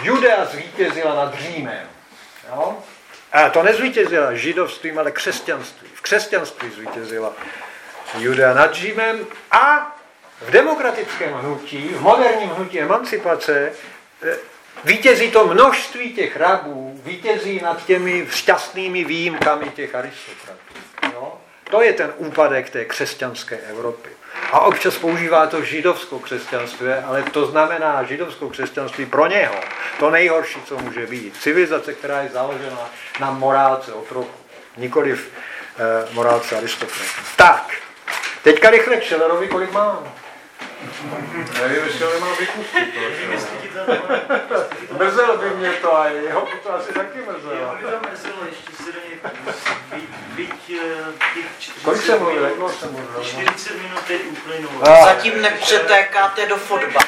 Judea zvítězila nad Římem. Jo? A to nezvítězila židovstvím, ale křesťanství. V křesťanství zvítězila Judea nad Římem a v demokratickém hnutí, v moderním hnutí emancipace, eh, vítězí to množství těch rabů, vítězí nad těmi šťastnými výjimkami těch aristokratů. To je ten úpadek té křesťanské Evropy. A občas používá to židovskou křesťanství, ale to znamená židovskou křesťanství pro něho. To nejhorší, co může být. Civilizace, která je založena na morálce otroku, nikoliv eh, morálce aristokratů. Tak, teďka rychle k Schillerovi, kolik mám. Nevím, ho nemám vypustit. Mrzel by mě to a jeho to asi taky mrzelo. Mě to mrzelo, ještě se do něj byť těch Kolik jsem mluvil, jak dlouho jsem mluvil? 40 minut teď uplynulo. Zatím nepřetékáte do fotba.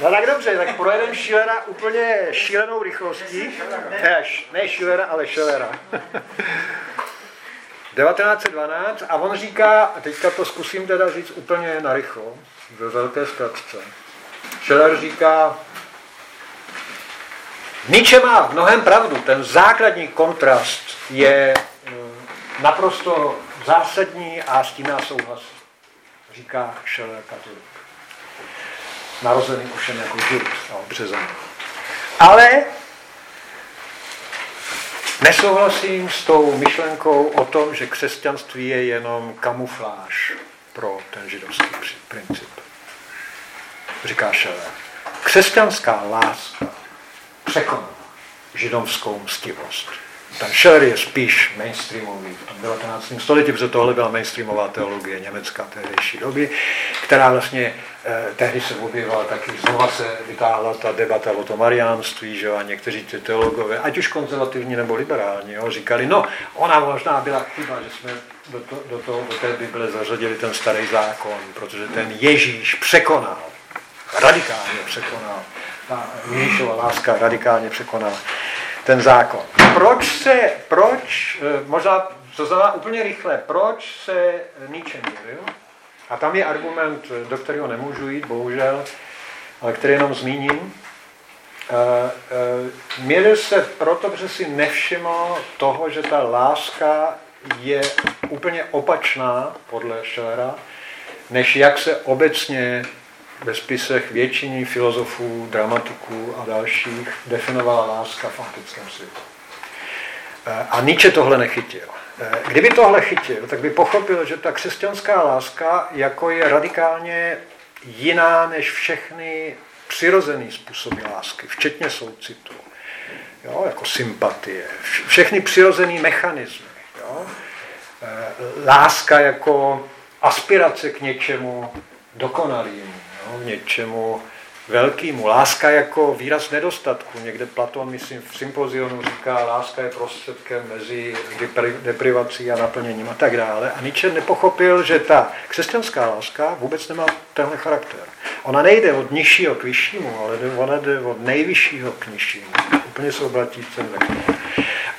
No tak dobře, tak projedeme Schillera úplně šílenou rychlostí. Ne, ne Schillera, ale Schillera. 1912 a on říká, a teďka to zkusím teda říct úplně narychlo, ve velké zkratce. Schiller říká, Nietzsche má v mnohem pravdu, ten základní kontrast je mm, naprosto zásadní a s tím já souhlasím, říká Schiller katolik. Narozený ovšem jako žid, no, březen. Ale Nesouhlasím s tou myšlenkou o tom, že křesťanství je jenom kamufláž pro ten židovský princip. Říká Schiller. Křesťanská láska překoná židovskou mstivost. Ten Scheller je spíš mainstreamový v tom 19. století, protože tohle byla mainstreamová teologie německá tehdejší doby, která vlastně eh, tehdy se objevila taky, znova se vytáhla ta debata o tom mariánství, že a někteří ty teologové, ať už konzervativní nebo liberální, jo, říkali, no, ona možná byla chyba, že jsme do, to, do, toho, do té Bible zařadili ten starý zákon, protože ten Ježíš překonal, radikálně překonal, ta Ježíšova láska radikálně překonala ten zákon. Proč se, proč, eh, možná to znamená úplně rychle, proč se Nietzsche mýlil? A tam je argument, do kterého nemůžu jít, bohužel, ale který jenom zmíním. Eh, eh, mýlil se proto, protože si nevšiml toho, že ta láska je úplně opačná, podle Schellera, než jak se obecně ve spisech většiny filozofů, dramatiků a dalších definovala láska v antickém světě. Eh, a Nietzsche tohle nechytil. Eh, kdyby tohle chytil, tak by pochopil, že ta křesťanská láska jako je radikálně jiná než všechny přirozený způsoby lásky, včetně soucitu, jo, jako sympatie, všechny přirozené mechanismy. Jo. Eh, láska jako aspirace k něčemu dokonalému, jo, něčemu velkýmu. Láska jako výraz nedostatku. Někde Platon, myslím, v sympozionu říká, láska je prostředkem mezi deprivací a naplněním a tak dále. A Nietzsche nepochopil, že ta křesťanská láska vůbec nemá tenhle charakter. Ona nejde od nižšího k vyššímu, ale ona jde od nejvyššího k nižšímu. Úplně se obratí vektor.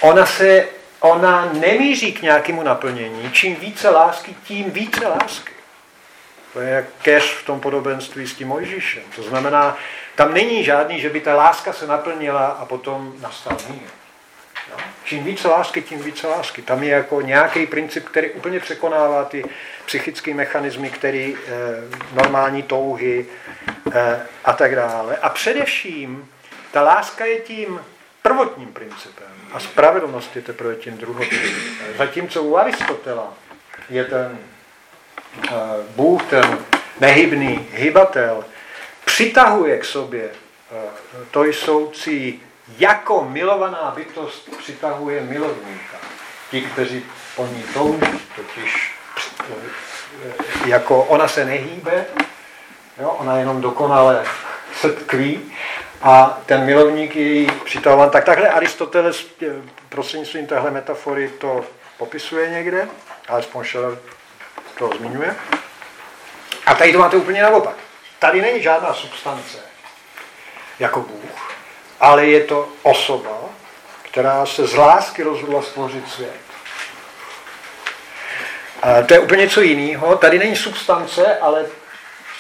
Ona se ona nemíří k nějakému naplnění. Čím více lásky, tím více lásky. To je keř v tom podobenství s tím Mojžíšem. To znamená, tam není žádný, že by ta láska se naplnila a potom nastal mír. No? Čím více lásky, tím více lásky. Tam je jako nějaký princip, který úplně překonává ty psychické mechanismy, který eh, normální touhy eh, a tak dále. A především ta láska je tím prvotním principem a spravedlnost je teprve tím druhotným. Zatímco u Aristotela je ten Bůh, ten nehybný hybatel, přitahuje k sobě uh, to jsoucí jako milovaná bytost přitahuje milovníka. Ti, kteří po ní touží, totiž uh, jako ona se nehýbe, jo, ona jenom dokonale se tkví a ten milovník je jí přitahován. Tak takhle Aristoteles eh, prostřednictvím téhle metafory to popisuje někde, alespoň to zmiňuje. A tady to máte úplně naopak. Tady není žádná substance jako Bůh, ale je to osoba, která se z lásky rozhodla stvořit svět. A to je úplně něco jiného. Tady není substance, ale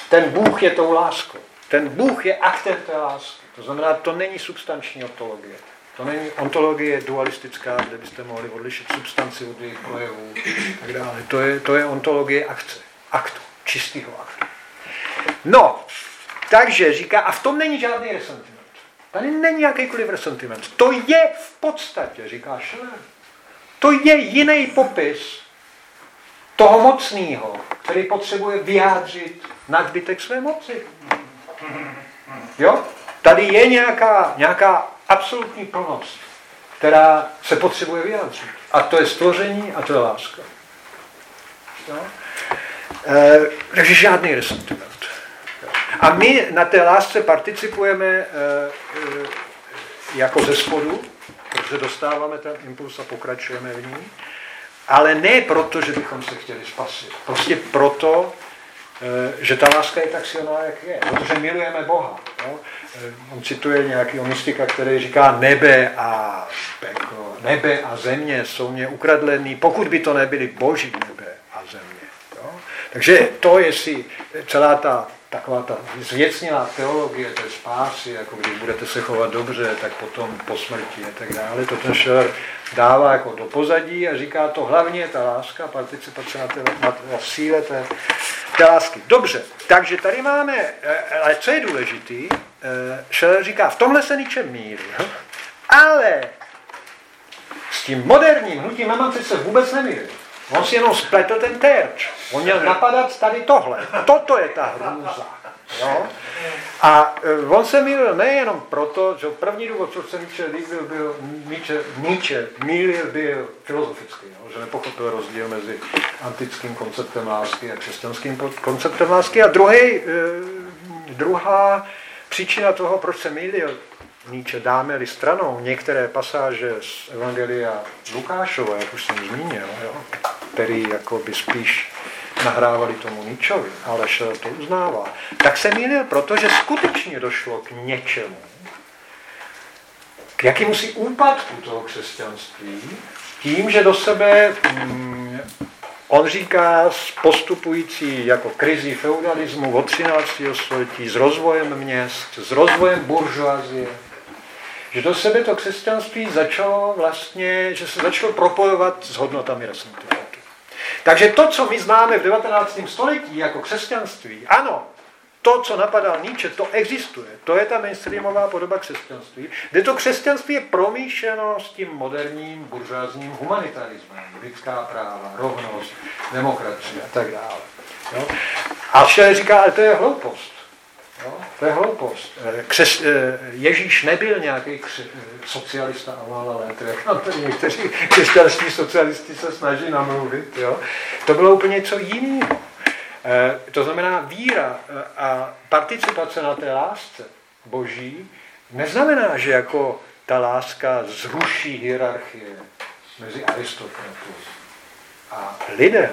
ten Bůh je tou láskou. Ten Bůh je aktem té lásky. To znamená, to není substanční ontologie. To není ontologie dualistická, kde byste mohli odlišit substanci od jejich projevů tak dále. To je, to je ontologie akce, aktu, čistého aktu. No, takže říká, a v tom není žádný resentiment. Tady není jakýkoliv resentiment. To je v podstatě, říká Schiller, to je jiný popis toho mocného, který potřebuje vyjádřit nadbytek své moci. Jo? Tady je nějaká, nějaká absolutní plnost, která se potřebuje vyjádřit. A to je stvoření a to je láska. No? E, takže žádný resentiment. A my na té lásce participujeme e, e, jako ze spodu, protože dostáváme ten impuls a pokračujeme v ní, ale ne proto, že bychom se chtěli spasit. Prostě proto, že ta láska je tak silná, jak je, protože milujeme Boha. Jo? Eh, on cituje nějaký mystika, který říká, nebe a peklo, nebe a země jsou mě ukradlený, pokud by to nebyly boží nebe a země. Jo? Takže to, jestli celá ta taková ta zvěcnělá teologie té spásy, jako když budete se chovat dobře, tak potom po smrti a tak dále, to ten Scheller dává jako do pozadí a říká to hlavně ta láska, participace na, té, na, na síle té, té lásky. Dobře, takže tady máme, eh, ale co je důležitý, eh, Scheller říká, v tomhle se ničem míří, ale s tím moderním hnutím emancipace vůbec nemíří. On si jenom spletl ten terč. On měl napadat tady tohle. Toto je ta hrůza. Jo? A e, on se mýlil nejenom proto, že první důvod, proč se Nietzsche líbil, byl Nietzsche, Nietzsche mýlil byl filozofický, jo? že nepochopil rozdíl mezi antickým konceptem lásky a křesťanským konceptem lásky. A druhý, e, druhá příčina toho, proč se mýlil Nietzsche, dáme-li stranou některé pasáže z Evangelia Lukášova, jak už jsem zmínil, jo? který jako by spíš nahrávali tomu Ničovi, ale Schiller to uznává, tak se mýlil, protože skutečně došlo k něčemu, k jakýmusi úpadku toho křesťanství, tím, že do sebe, mm, on říká, postupující jako krizi feudalismu od 13. století, s rozvojem měst, s rozvojem buržoazie, že do sebe to křesťanství začalo vlastně, že se začalo propojovat s hodnotami resentimentu. Takže to, co my známe v 19. století jako křesťanství, ano, to, co napadal Nietzsche, to existuje. To je ta mainstreamová podoba křesťanství, kde to křesťanství je promíšeno s tím moderním buržázním humanitarismem, lidská práva, rovnost, demokracie a tak dále. Jo? A Schiller říká, ale to je hloupost. To je hloupost. Eh, křes, eh, Ježíš nebyl nějaký kři, eh, socialista a válalétr, jak nám tady někteří křesťanští socialisti se snaží namluvit. Jo? To bylo úplně něco jiného. To znamená víra a participace na té lásce boží neznamená, že jako ta láska zruší hierarchie mezi aristokraty a lidem.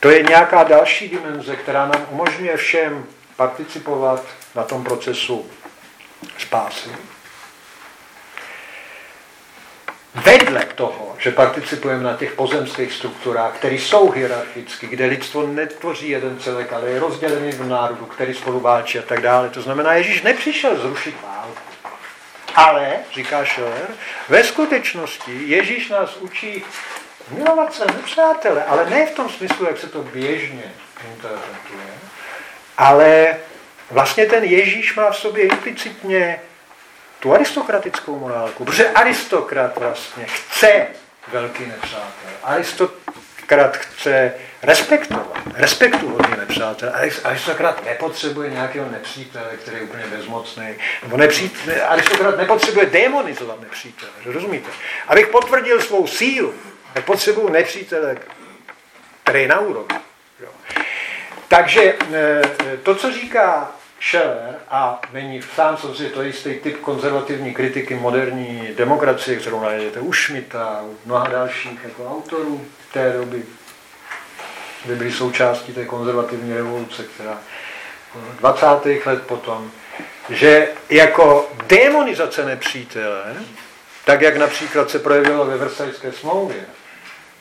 To je nějaká další dimenze, která nám umožňuje všem participovat na tom procesu spásy. Vedle toho, že participujeme na těch pozemských strukturách, které jsou hierarchické, kde lidstvo netvoří jeden celek, ale je rozdělený v národu, který spolu válčí a tak dále. To znamená, Ježíš nepřišel zrušit válku. Ale, říká Schiller, ve skutečnosti Ježíš nás učí milovat se nepřátele, ale ne v tom smyslu, jak se to běžně interpretuje, ale vlastně ten Ježíš má v sobě implicitně tu aristokratickou morálku, protože aristokrat vlastně chce velký nepřátel. Aristokrat chce respektovat, respektuhodný nepřátel. Aristokrat nepotřebuje nějakého nepřítele, který je úplně bezmocný. Nebo nepřítel, aristokrat nepotřebuje demonizovat nepřítele, rozumíte? Abych potvrdil svou sílu, tak nepřítele, který je na úrovni. Takže eh, to, co říká Scheller, a není sám že to jistý typ konzervativní kritiky moderní demokracie, kterou najdete u Schmidta, u mnoha dalších jako autorů té doby, kdy byli součástí té konzervativní revoluce, která 20. let potom, že jako demonizace nepřítele, tak jak například se projevilo ve Versajské smlouvě,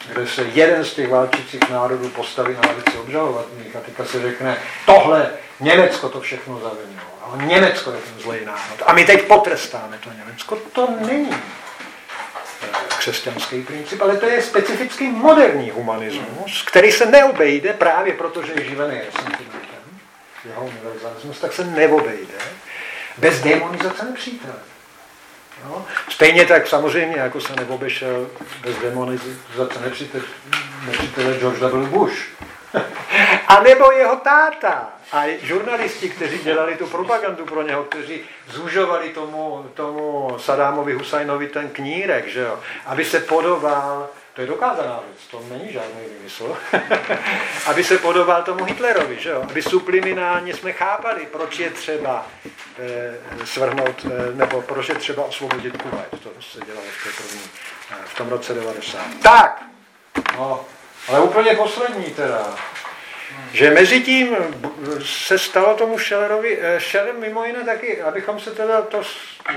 kde se jeden z těch válčících národů postaví na lavici obžalovatných a teďka se řekne, tohle Německo to všechno zavinilo. Ale Německo je ten zlej národ. A my teď potrestáme to Německo. To není eh, křesťanský princip, ale to je specifický moderní humanismus, který se neobejde právě proto, že je živený resentimentem, jeho univerzalismus, tak se neobejde bez demonizace nepřítele. No. Stejně tak samozřejmě, jako se neobešel bez demonizace nepřítele, nepřítele George W. Bush. A nebo jeho táta. A žurnalisti, kteří dělali tu propagandu pro něho, kteří zúžovali tomu, tomu Sadámovi Husajnovi ten knírek, že jo, aby se podobal, to je dokázaná věc, to není žádný vymysl, aby se podobal tomu Hitlerovi, že jo, aby subliminálně jsme chápali, proč je třeba eh, svrhnout, eh, nebo proč je třeba osvobodit Kuwait. To se dělalo v, té první, eh, v tom roce 90. Tak, no, ale úplně poslední teda. Že mezi tím se stalo tomu Schellerovi, Scheller mimo jiné taky, abychom se teda to,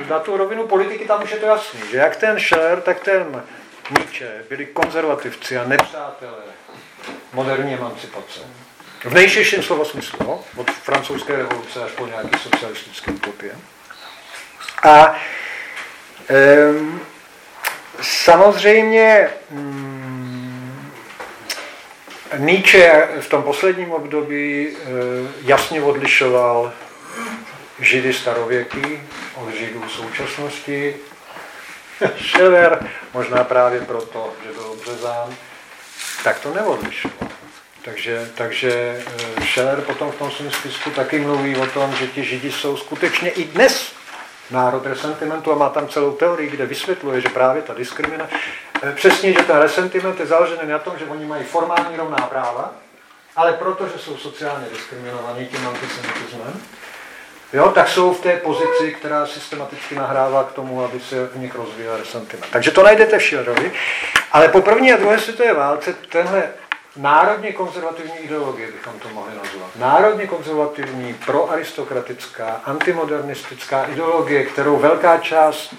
na tu rovinu politiky, tam už je to jasný, že jak ten Scheller, tak ten Nietzsche byli konzervativci a nepřátelé moderní emancipace. V nejširším slova smyslu, no? od francouzské revoluce až po nějaký socialistický utopie. A um, samozřejmě um, Nietzsche v tom posledním období eh, jasně odlišoval židy starověký od židů současnosti. Scheller, možná právě proto, že byl obřezán, tak to neodlišoval. Takže, takže eh, Scheller potom v tom svém spisku taky mluví o tom, že ti židi jsou skutečně i dnes národ resentimentu a má tam celou teorii, kde vysvětluje, že právě ta diskriminace, Eh, přesně, že ten resentiment je založený na tom, že oni mají formální rovná práva, ale protože jsou sociálně diskriminovaní tím antisemitismem, jo, tak jsou v té pozici, která systematicky nahrává k tomu, aby se v nich rozvíjel resentiment. Takže to najdete v Schillerovi, ale po první a druhé světové válce tenhle národně konzervativní ideologie, bychom to mohli nazvat. Národně konzervativní, proaristokratická, antimodernistická ideologie, kterou velká část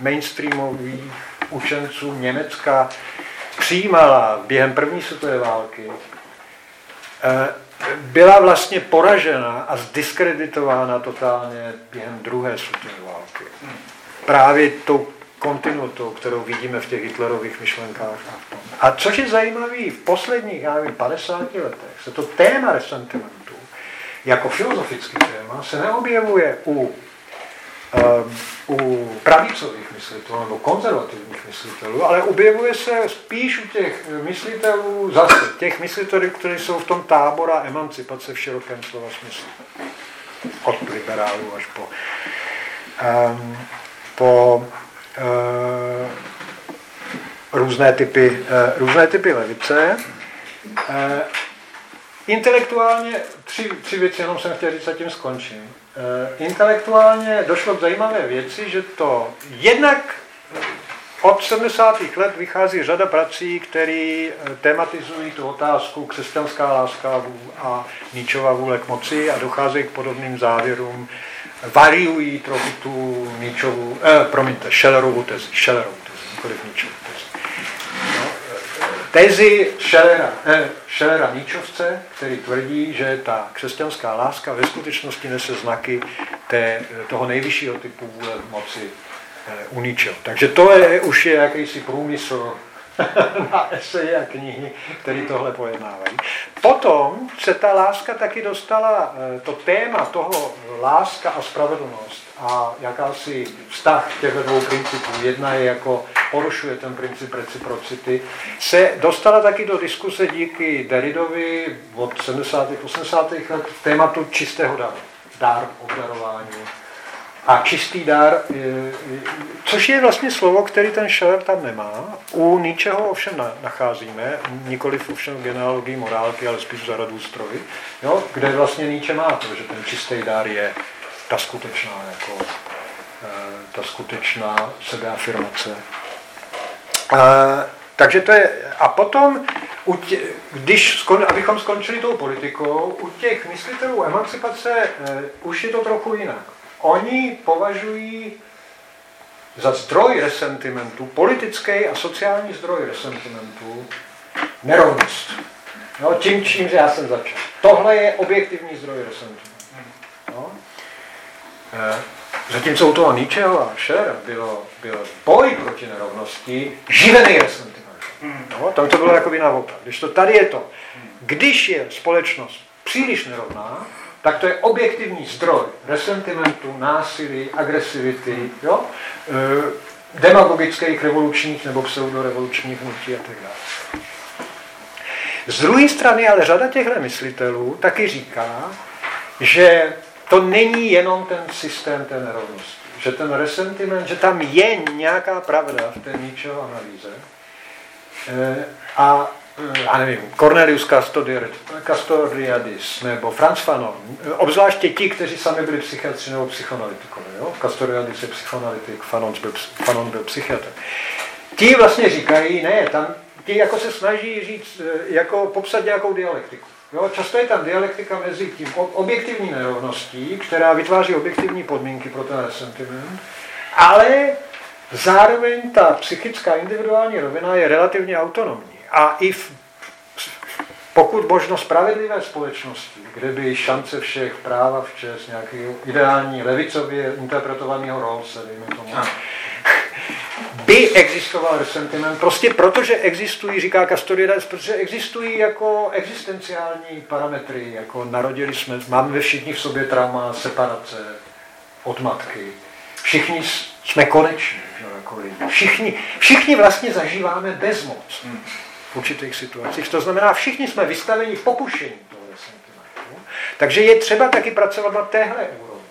mainstreamových učenců Německa přijímala během první světové války, eh, byla vlastně poražena a zdiskreditována totálně během druhé světové války. Právě tou kontinuitou, kterou vidíme v těch Hitlerových myšlenkách. A což je zajímavé, v posledních, já nevím, 50 letech se to téma resentimentu jako filozofický téma se neobjevuje u u pravicových myslitelů nebo konzervativních myslitelů, ale objevuje se spíš u těch myslitelů, zase těch myslitelů, kteří jsou v tom tábora emancipace v širokém slova smyslu. od liberálů až po, um, po uh, různé typy, uh, různé typy levice. Uh, intelektuálně, tři, tři věci jenom jsem chtěl říct a tím skončím. Uh, intelektuálně došlo k zajímavé věci, že to jednak od 70. let vychází řada prací, které eh, tematizují tu otázku křesťanská láska a Níčova vůle k moci a docházejí k podobným závěrům. Variují trochu tu Níčovu, eh, promiňte, Schellerovu tezi, Schellerovu tezi, nikoliv Níčovu tezi. Tezi Schellera, eh, Schellera Níčovce, který tvrdí, že ta křesťanská láska ve skutečnosti nese znaky té, toho nejvyššího typu vůle moci Eh, u. Takže to je, už je jakýsi průmysl na eseje a knihy, které tohle pojednávají. Potom se ta láska taky dostala, eh, to téma toho láska a spravedlnost a jakási vztah těchto dvou principů, jedna je jako porušuje ten princip reciprocity, se dostala taky do diskuse díky Deridovi od 70. 80. let tématu čistého daru, dár, obdarování, a čistý dar, což je vlastně slovo, který ten Scheller tam nemá. U ničeho ovšem nacházíme, nikoli v ovšem genealogii morálky, ale spíš v Zaradůstrovi, jo, kde vlastně Nietzsche má to, že ten čistý dar je ta skutečná, jako, eh, ta skutečná sebeafirmace. A, takže to je, a potom, u tě, když, skon, abychom skončili tou politikou, u těch myslitelů emancipace uh, už je to trochu jinak. Oni považují za zdroj resentimentu, politický a sociální zdroj resentimentu, nerovnost. No, tím, čím já jsem začal. Tohle je objektivní zdroj resentimentu. No. E, zatímco u toho Nietzscheho a Schera bylo, bylo boj proti nerovnosti živený resentiment. No, tam to bylo jako naopak. Když to tady je to, když je společnost příliš nerovná, tak to je objektivní zdroj resentimentu, násilí, agresivity, jo? E, demagogických revolučních nebo pseudorevolučních hnutí a tak dále. Z druhé strany ale řada těchto myslitelů taky říká, že to není jenom ten systém té nerovnosti, že ten resentiment, že tam je nějaká pravda v té ničeho analýze e, a já nevím, Cornelius Castoriadis nebo Franz Fanon, obzvláště ti, kteří sami byli psychiatři nebo psychoanalytikové. Jo? Castoriadis je psychoanalytik, Fanon byl, Fanon byl psychiatr. Ti vlastně říkají, ne, tam ti jako se snaží říct, eh, jako popsat nějakou dialektiku. Jo, často je tam dialektika mezi tím objektivní nerovností, která vytváří objektivní podmínky pro ten sentiment, ale zároveň ta psychická individuální rovina je relativně autonomní. A i v, pokud možno spravedlivé společnosti, kde by šance všech práva v čest, nějaký ideální levicově interpretovaného Rawlse, dejme tomu, by existoval resentiment, prostě protože existují, říká Castoriades, protože existují jako existenciální parametry, jako narodili jsme, máme ve všichni v sobě trauma, separace od matky, všichni jsme koneční, jako všichni, všichni vlastně zažíváme bezmoc. Hmm v určitých situacích. To znamená, všichni jsme vystaveni pokušení toho sentimentu. Takže je třeba taky pracovat na téhle úrovni.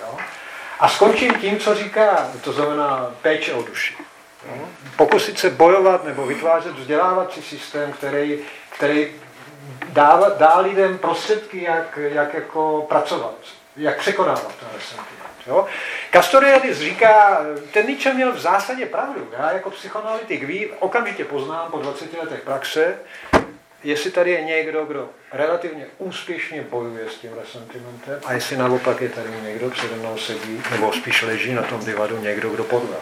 Jo? A skončím tím, co říká, to znamená péče o duši. Pokusit se bojovat nebo vytvářet vzdělávací systém, který, který dá, dá lidem prostředky, jak, jak jako pracovat, jak překonávat ten sentiment. Jo? Castoriadis říká, ten Nietzsche měl v zásadě pravdu. Já jako psychoanalytik ví, okamžitě poznám po 20 letech praxe, jestli tady je někdo, kdo relativně úspěšně bojuje s tím resentimentem a jestli naopak je tady někdo, přede mnou sedí, nebo spíš leží na tom divadu někdo, kdo podval.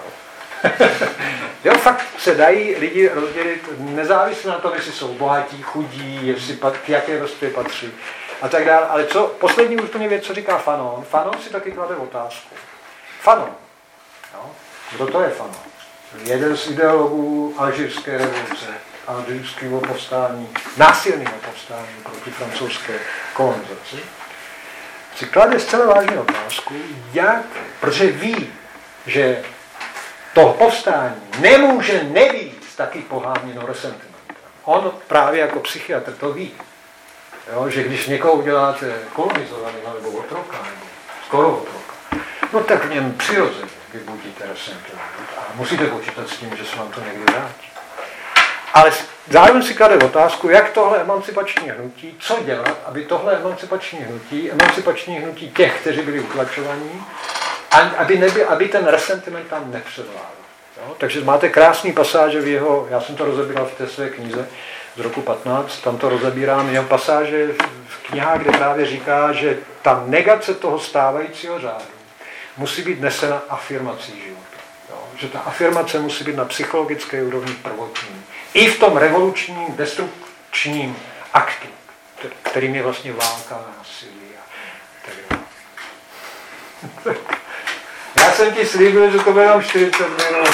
jo, fakt se dají lidi rozdělit nezávisle na tom, jestli jsou bohatí, chudí, jestli k jaké vrstvě patří a tak dále. Ale co, poslední úplně věc, co říká Fanon. Fanon si taky klade otázku. Fanon. Jo? Kdo to je Fanon? Jeden z ideologů alžírské revoluce, alžírského povstání, násilného povstání proti francouzské kolonizaci, si klade zcela vážně otázku, jak, protože ví, že to povstání nemůže nebýt taky poháněno resentimentem. On právě jako psychiatr to ví. Jo, že když někoho uděláte kolonizovaného nebo otroka, nebo skoro otroka, no tak v něm přirozeně vybudíte resentiment a musíte počítat s tím, že se vám to někdy vrátí. Ale zároveň si klade otázku, jak tohle emancipační hnutí, co dělat, aby tohle emancipační hnutí, emancipační hnutí těch, kteří byli utlačovaní, aby, nebyl, aby ten resentiment tam nepřevládl. Takže máte krásný pasáže v jeho, já jsem to rozebíral v té své knize z roku 15, tam to rozebírám, jeho pasáže v knihách, kde právě říká, že ta negace toho stávajícího řádu musí být nesena afirmací života. Že ta afirmace musí být na psychologické úrovni prvotní. I v tom revolučním, destrukčním aktu, kterým je vlastně válka a násilí. A Já jsem ti slíbil, že to bude jenom 40 minut.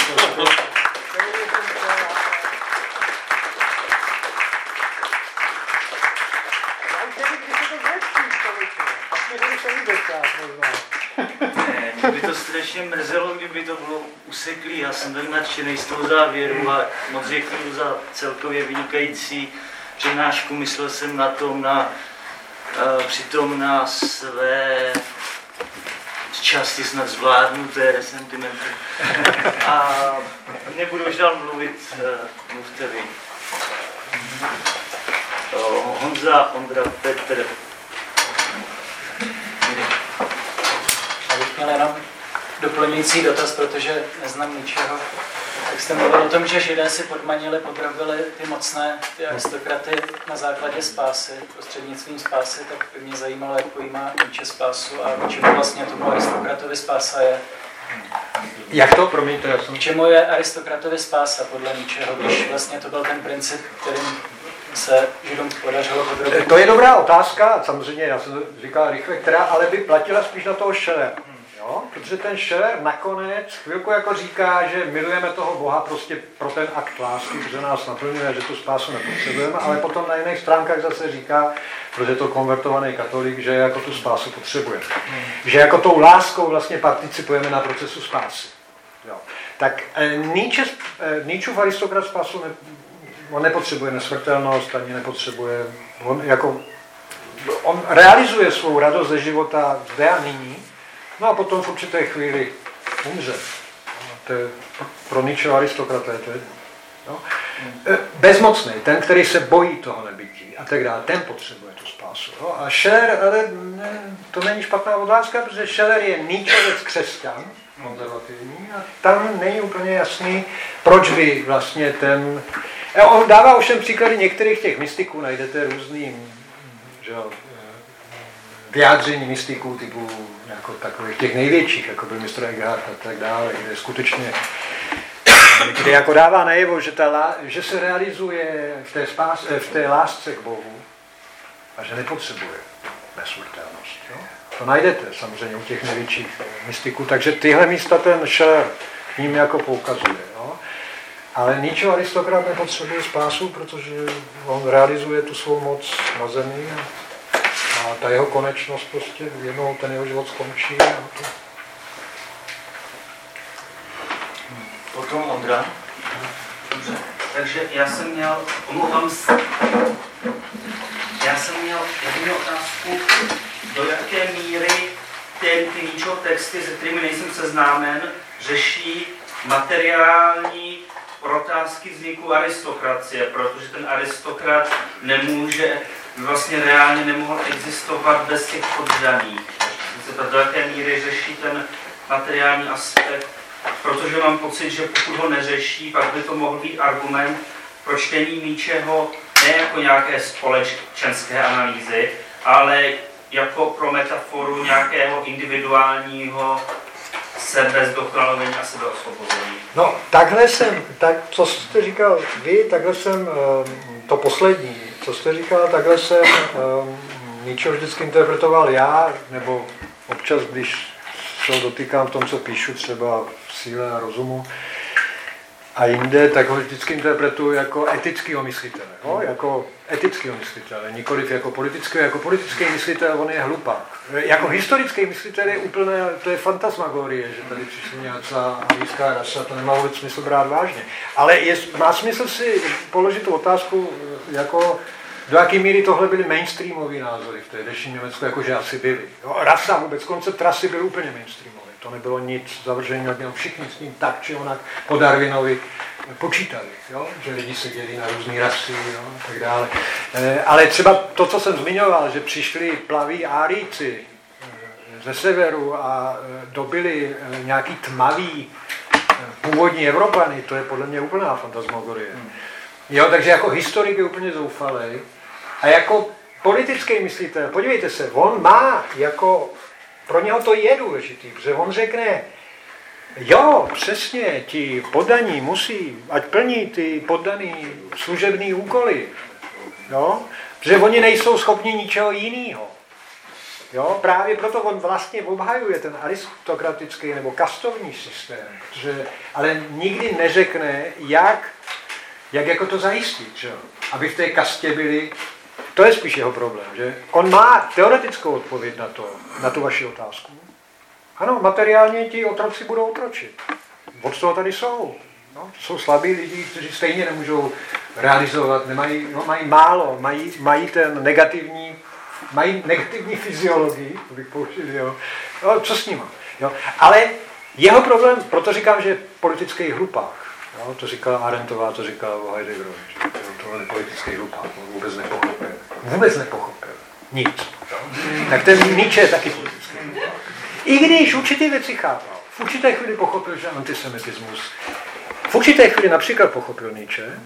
Mě by to strašně mrzelo, kdyby to useklý. Já jsem tak nadšený z toho závěru a moc děkuji za celkově vynikající přednášku. Myslel jsem na tom, na, uh, přitom na své části snad zvládnuté resentimenty. A nebudu už dál mluvit, uh, mluvte vy. Honza, Ondra, Petr, měl jenom doplňující dotaz, protože neznám ničeho. Tak jste mluvil o tom, že Židé si podmanili, podrobili ty mocné, ty aristokraty na základě spásy, prostřednictvím spásy, tak by mě zajímalo, jak pojímá Nietzsche spásu a čemu vlastně tomu aristokratovi spása je. Jak to, promiňte, já jsem... Čemu je aristokratovi spása podle Nietzscheho, když vlastně to byl ten princip, kterým se Židům podařilo podrobit? To je dobrá otázka, samozřejmě, já jsem říkal rychle, která ale by platila spíš na toho Schellera. Jo? Protože ten Scheller nakonec chvilku jako říká, že milujeme toho Boha prostě pro ten akt lásky, protože nás naplňuje, že tu spásu nepotřebujeme, ale potom na jiných stránkách zase říká, protože je to konvertovaný katolík, že jako tu spásu potřebuje. Hmm. Že jako tou láskou vlastně participujeme na procesu spásy. Jo. Tak eh, Nietzsche, eh, Nietzscheův aristokrat spásu ne, on nepotřebuje nesmrtelnost, ani nepotřebuje, on jako on realizuje svou radost ze života zde a nyní, No a potom v určité chvíli umře. To je pro ničeho aristokraté, to je no. bezmocný, ten, který se bojí toho nebytí a tak dále, ten potřebuje tu spásu. No. A Scheller, ale ne, to není špatná otázka, protože Scheller je ničovec křesťan, konzervativní, a tam není úplně jasný, proč by vlastně ten... On dává ovšem příklady některých těch mystiků, najdete různý že, vyjádření mystiků typu jako takových těch největších, jako byl mistr Eckhart a tak dále, kde skutečně kde jako dává najevo, že, ta, že se realizuje v té, spás, v té lásce k Bohu a že nepotřebuje nesmrtelnost. Jo? To najdete samozřejmě u těch největších mystiků, takže tyhle místa ten šer ním jako poukazuje. Jo? Ale ničeho aristokrat nepotřebuje spásu, protože on realizuje tu svou moc na zemi a ta jeho konečnost prostě, jednou ten jeho život skončí. A to... Potom Ondra. Takže já jsem měl, omlouvám se, já jsem měl jednu otázku, do jaké míry ten, ty Nietzscheho texty, se kterými nejsem seznámen, řeší materiální otázky vzniku aristokracie, protože ten aristokrat nemůže vlastně reálně nemohl existovat bez těch poddaných. Do jaké míry řeší ten materiální aspekt, protože mám pocit, že pokud ho neřeší, pak by to mohl být argument pro čtení ničeho ne jako nějaké společenské analýzy, ale jako pro metaforu nějakého individuálního sebezdokonalování a sebeosvobození. No, takhle jsem, tak, co jste říkal vy, takhle jsem to poslední co jste říkal, takhle jsem um, ničeho vždycky interpretoval já, nebo občas, když se dotýkám v tom, co píšu, třeba v síle a rozumu, a jinde, tak ho vždycky interpretuju jako etického myslitele. No? Jako etického myslitele, nikoliv jako politického. Jako politický myslitel, on je hlupák. Jako historický myslitel je úplně, to je fantasmagorie, že tady přišli nějaká arijská rasa, to nemá vůbec smysl brát vážně. Ale je, má smysl si položit tu otázku, jako do jaké míry tohle byly mainstreamové názory v tehdejším Německu, jakože asi byly. Jo, rasa vůbec, koncept rasy byl úplně mainstreamový. To nebylo nic zavržení, měl všichni s tím tak či onak po Darwinovi počítali, jo? že lidi se dělí na různé rasy jo? a tak dále. E, ale třeba to, co jsem zmiňoval, že přišli plaví áríci e, ze severu a e, dobili nějaký tmavý původní Evropany, to je podle mě úplná fantasmagorie. Jo, takže jako historik je úplně zoufalý. A jako politický myslitel, podívejte se, on má jako, pro něho to je důležitý, protože on řekne, jo, přesně, ti poddaní musí, ať plní ty poddaný služební úkoly, jo, protože oni nejsou schopni ničeho jiného. Jo, právě proto on vlastně obhajuje ten aristokratický nebo kastovní systém, protože, ale nikdy neřekne, jak, jak jako to zajistit, že? aby v té kastě byli, to je spíš jeho problém, že? On má teoretickou odpověď na to, na tu vaši otázku. Ano, materiálně ti otroci budou otročit. Od toho tady jsou. No, jsou slabí lidi, kteří stejně nemůžou realizovat, nemají, no, mají málo, mají, mají ten negativní mají negativní fyziologii, to bych použil, jo. No, co s ním? Jo. Ale jeho problém, proto říkám, že je politický hlupák. Jo. To říkala Arentová, to říkala o Heideggerovi. Tohle politický hlupák, on vůbec nepochopil. Vůbec nepochopil. Nic. Jo. Tak ten Nietzsche je taky politický I když určitě věci chápal. V určité chvíli pochopil, že antisemitismus. V určité chvíli například pochopil Nietzsche,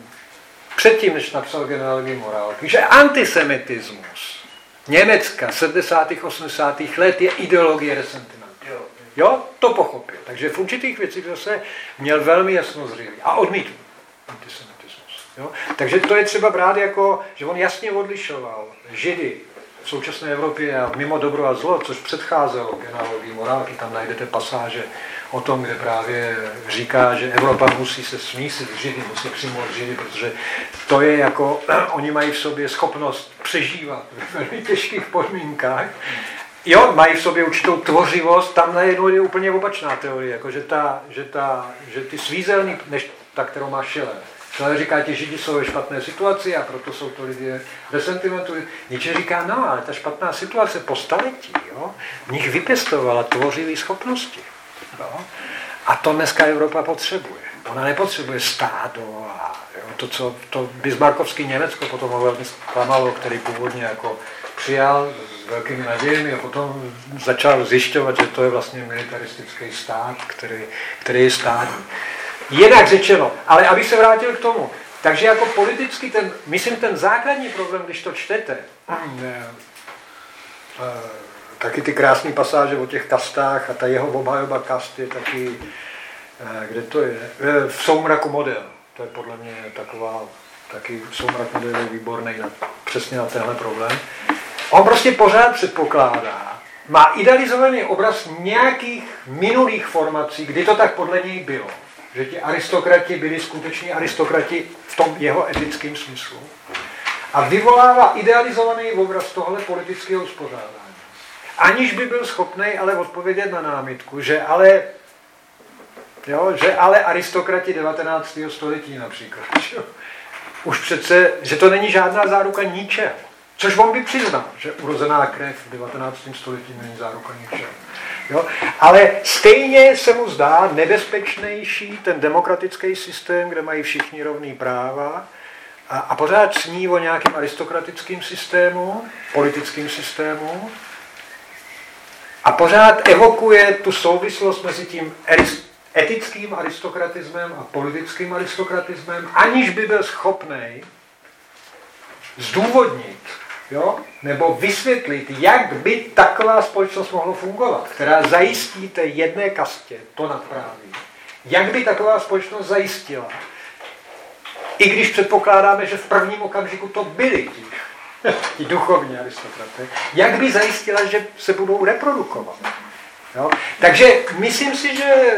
předtím, než napsal generální morálky, že antisemitismus Německa 70. 80. let je ideologie resentimentu. Jo, to pochopil. Takže v určitých věcích zase měl velmi jasno zřívý a odmítl antisemitismus. Jo? Takže to je třeba brát jako, že on jasně odlišoval židy v současné Evropě a mimo dobro a zlo, což předcházelo genealogii morálky, tam najdete pasáže o tom, kde právě říká, že Evropa musí se smísit s Židy, musí přijmout Židy, protože to je jako, oni mají v sobě schopnost přežívat v velmi těžkých podmínkách. Jo, mají v sobě určitou tvořivost, tam najednou je úplně opačná teorie, jako že, ta, že, ta, že ty svízelný, než ta, kterou má Schiller. Schiller říká, ti Židi jsou ve špatné situaci a proto jsou to lidé ve sentimentu. Nietzsche říká, no, ale ta špatná situace po staletí, jo, v nich vypěstovala tvořivé schopnosti. Jo? A to dneska Evropa potřebuje. Ona nepotřebuje stádo a jo, to, co to Bismarckovský Německo potom ho velmi zklamalo, který původně jako přijal s velkými nadějemi a potom začal zjišťovat, že to je vlastně militaristický stát, který, který je státní. Jinak řečeno, ale abych se vrátil k tomu, takže jako politicky ten, myslím ten základní problém, když to čtete, taky ty krásné pasáže o těch kastách a ta jeho obhajoba kast je taky, kde to je? Eh, v soumraku model. To je podle mě taková, taky soumrak model je výborný na, přesně na tenhle problém. On prostě pořád předpokládá, má idealizovaný obraz nějakých minulých formací, kdy to tak podle něj bylo. Že ti aristokrati byli skutečně aristokrati v tom jeho etickém smyslu. A vyvolává idealizovaný obraz tohle politického uspořádání aniž by byl schopný ale odpovědět na námitku, že ale, jo, že ale aristokrati 19. století například, jo, už přece, že to není žádná záruka ničeho. Což on by přiznal, že urozená krev v 19. století není záruka ničeho. Jo? Ale stejně se mu zdá nebezpečnější ten demokratický systém, kde mají všichni rovný práva, a, a pořád sní o nějakém aristokratickém systému, politickém systému, a pořád evokuje tu souvislost mezi tím etickým aristokratismem a politickým aristokratismem, aniž by byl schopný zdůvodnit jo, nebo vysvětlit, jak by taková společnost mohla fungovat, která zajistí té jedné kastě to nadpráví. Jak by taková společnost zajistila, i když předpokládáme, že v prvním okamžiku to byli ti ti duchovní aristokraté, jak by zajistila, že se budou reprodukovat. Jo? Takže myslím si, že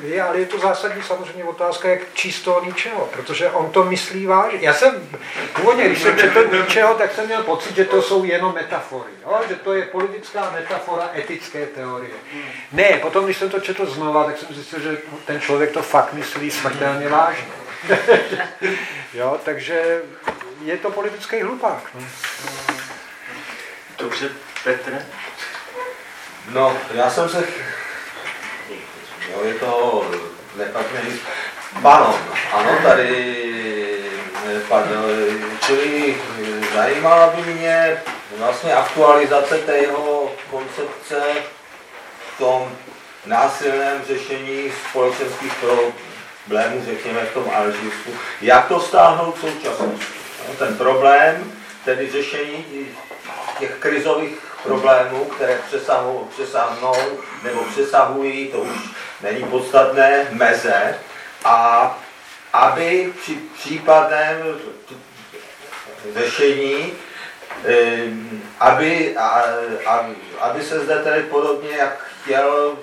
je, ale je to zásadní samozřejmě otázka, jak číst toho ničeho, protože on to myslí vážně. Já jsem původně, když jsem četl ničeho, tak jsem měl pocit, že to jsou jenom metafory, jo? že to je politická metafora etické teorie. Ne, potom, když jsem to četl znova, tak jsem zjistil, že ten člověk to fakt myslí smrtelně vážně. jo, takže je to politický hlupák. No. Dobře, Petr. No, já jsem se... No, je to nepatrný panon. Ano, tady padl. Čili zajímala by mě vlastně aktualizace té jeho koncepce v tom násilném řešení společenských problémů, řekněme v tom Alžírsku. Jak to stáhnout současnost? No, ten problém, tedy řešení těch krizových problémů, které přesahují, přesáhnou nebo přesahují, to už není podstatné, meze a aby při případném řešení, aby, aby se zde tedy podobně, jak chtěl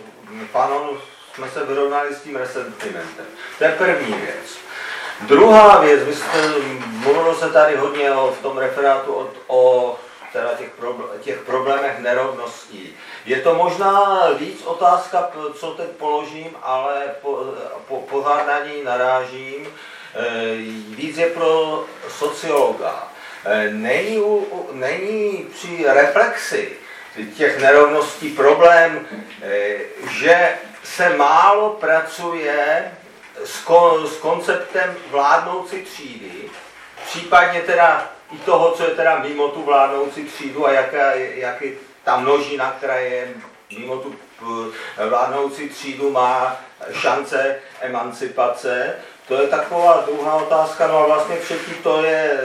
panon, jsme se vyrovnali s tím resentimentem. To je první věc. Druhá věc, vy jste, mluvilo se tady hodně o, v tom referátu o, o teda těch, probl- těch problémech nerovností. Je to možná víc otázka, co teď položím, ale po, po, pořád na ní narážím. E, víc je pro sociologa. E, není, není při reflexi těch nerovností problém, e, že se málo pracuje s, kon, s konceptem vládnoucí třídy, případně teda i toho, co je teda mimo tu vládnoucí třídu a jaká, jak je ta množina, která je mimo tu eh, vládnoucí třídu, má šance emancipace. To je taková druhá otázka. No a vlastně třetí to je,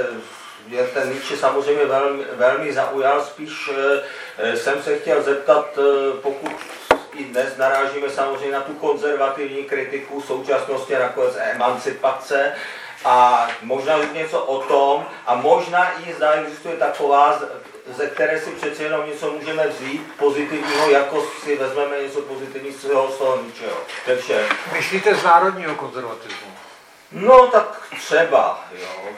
je ten Nietzsche samozřejmě velmi, velmi zaujal. Spíš e, jsem se chtěl zeptat, pokud i dnes narážíme samozřejmě na tu konzervativní kritiku současnosti, nakonec emancipace, a možná něco o tom a možná i zda existuje taková, ze které si přece jenom něco můžeme vzít pozitivního, jako si vezmeme něco pozitivního z toho ničeho. To vše. Myslíte z národního konzervatismu? No tak třeba, jo.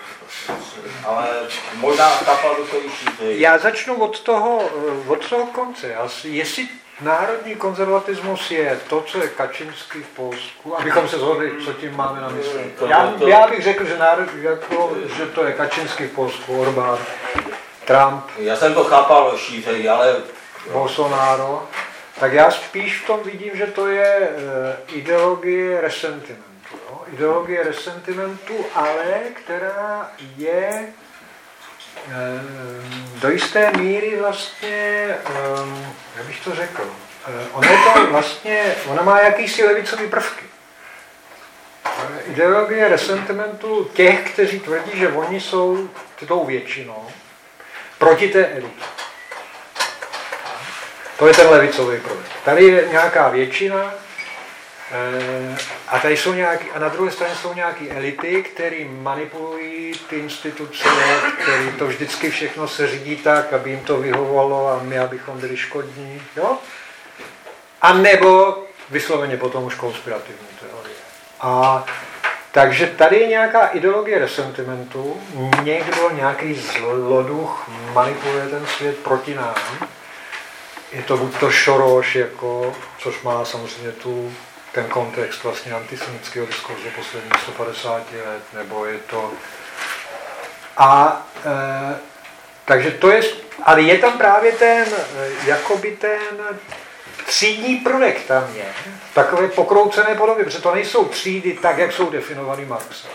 Ale možná kapal to i Já začnu od toho, od toho konce. Jestli Národní konzervatismus je to, co je Kačinský v Polsku, abychom se zhodli, co tím máme na mysli. Já, já bych řekl, že, národ, jako, že to je Kačinský v Polsku, Orbán, Trump. Já jsem to chápal šířej, ale... Bolsonaro. Tak já spíš v tom vidím, že to je uh, ideologie resentimentu. Ideologie resentimentu, ale která je Eh, do jisté míry vlastně, ehm, jak bych to řekl, eh, ono to vlastně, ona má jakýsi levicový prvky. Eh, ideologie resentimentu těch, kteří tvrdí, že oni jsou tou většinou, proti té elitě. To je ten levicový projekt. Tady je nějaká většina, Eh, a tady jsou nějaký, a na druhé straně jsou nějaké elity, které manipulují ty instituce, které to vždycky všechno se řídí tak, aby jim to vyhovovalo a my, abychom byli škodní. Jo? A nebo vysloveně potom už konspirativní teorie. A takže tady je nějaká ideologie resentimentu, někdo, nějaký zloduch manipuluje ten svět proti nám. Je to buď to Šoroš, jako, což má samozřejmě tu ten kontext vlastně antisemického diskurzu posledních 150 let, nebo je to... A e, takže to je, ale je tam právě ten, e, jakoby ten třídní prvek tam je, takové pokroucené podobě, protože to nejsou třídy tak, jak jsou definovaný Marxem.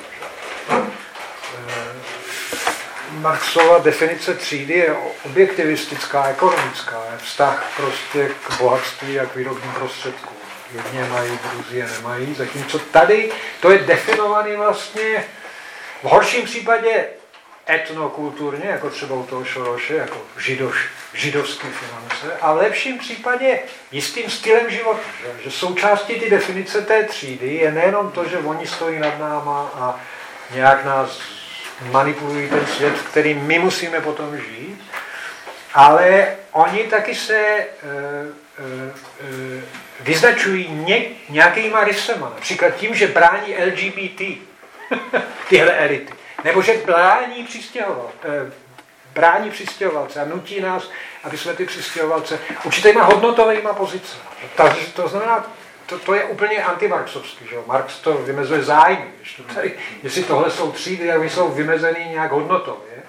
Marxova definice třídy je objektivistická, ekonomická, je vztah prostě k bohatství a k výrobním prostředkům jedně mají, druzí je nemají, zatímco tady to je definovaný vlastně v horším případě etnokulturně, jako třeba u toho Šoroše, jako židoš, židovské finance, a v lepším případě jistým stylem života, že, že součástí ty definice té třídy je nejenom to, že oni stojí nad náma a nějak nás manipulují ten svět, který my musíme potom žít, ale oni taky se e, e, vyznačují ně, nějakýma rysema. Například tím, že brání LGBT, tyhle elity. Nebo že brání přistěhoval, eh, brání přistěhovalce a nutí nás, aby jsme ty přistěhovalce určitýma hodnotovými pozice. To, to znamená, to, to je úplně antimarxovský, že? Marx to vymezuje zájmy, tady, jestli tohle jsou třídy, tak jsou vymezený nějak hodnotově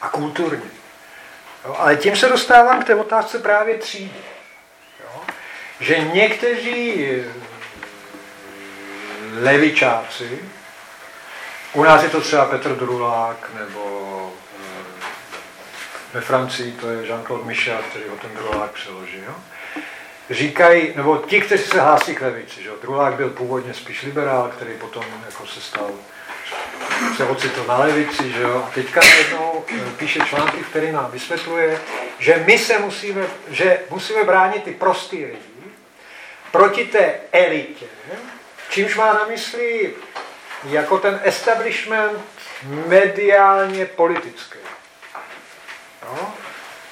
a kulturně. Jo? Ale tím se dostávám k té otázce právě třídy. Že někteří levičáci, u nás je to třeba Petr Drulák, nebo eh, ve Francii to je Jean-Claude Michel, který ho ten Drulák přeložil, říkají, nebo ti, kteří se hlásí k levici, že Drulák byl původně spíš liberál, který potom jako se stal se ocitl na levici, že jo, a teďka jednou eh, píše články, který nám vysvětluje, že my se musíme, že musíme bránit ty prostý lidi proti té elitě, čímž má na mysli jako ten establishment mediálně politický. No?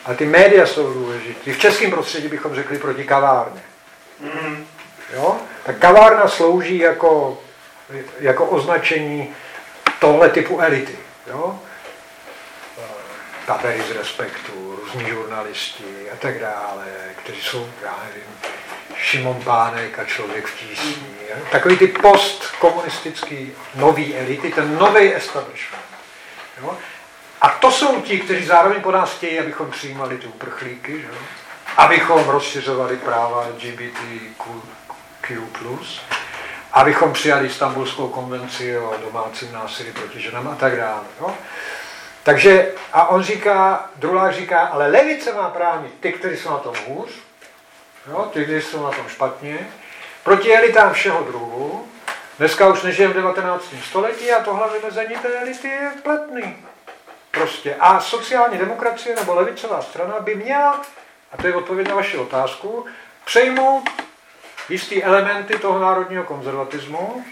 A ty média jsou důležité. V českém prostředí bychom řekli proti kavárně. Jo? Tak kavárna slouží jako, jako označení tohle typu elity. Jo? Papery z respektu, různí žurnalisti a tak dále, kteří jsou, já nevím, Šimon Pánek a člověk v tísni. Takový ty postkomunistický nový elity, ten nový establishment. Jo? A to jsou ti, kteří zároveň po nás chtějí, abychom přijímali ty uprchlíky, že? abychom rozšiřovali práva LGBTQ+, abychom přijali Istanbulskou konvenci o domácím násilí proti ženám a tak dále. Jo? Takže, a on říká, druhá říká, ale levice má právě ty, kteří jsou na tom hůř, jo? ty, kteří jsou na tom špatně, proti elitám všeho druhu, Dneska už nežijeme v 19. století a tohle vymezení té elity je platný. Prostě. A sociální demokracie nebo levicová strana by měla, a to je odpověď na vaši otázku, přejmout jistý elementy toho národního konzervatismu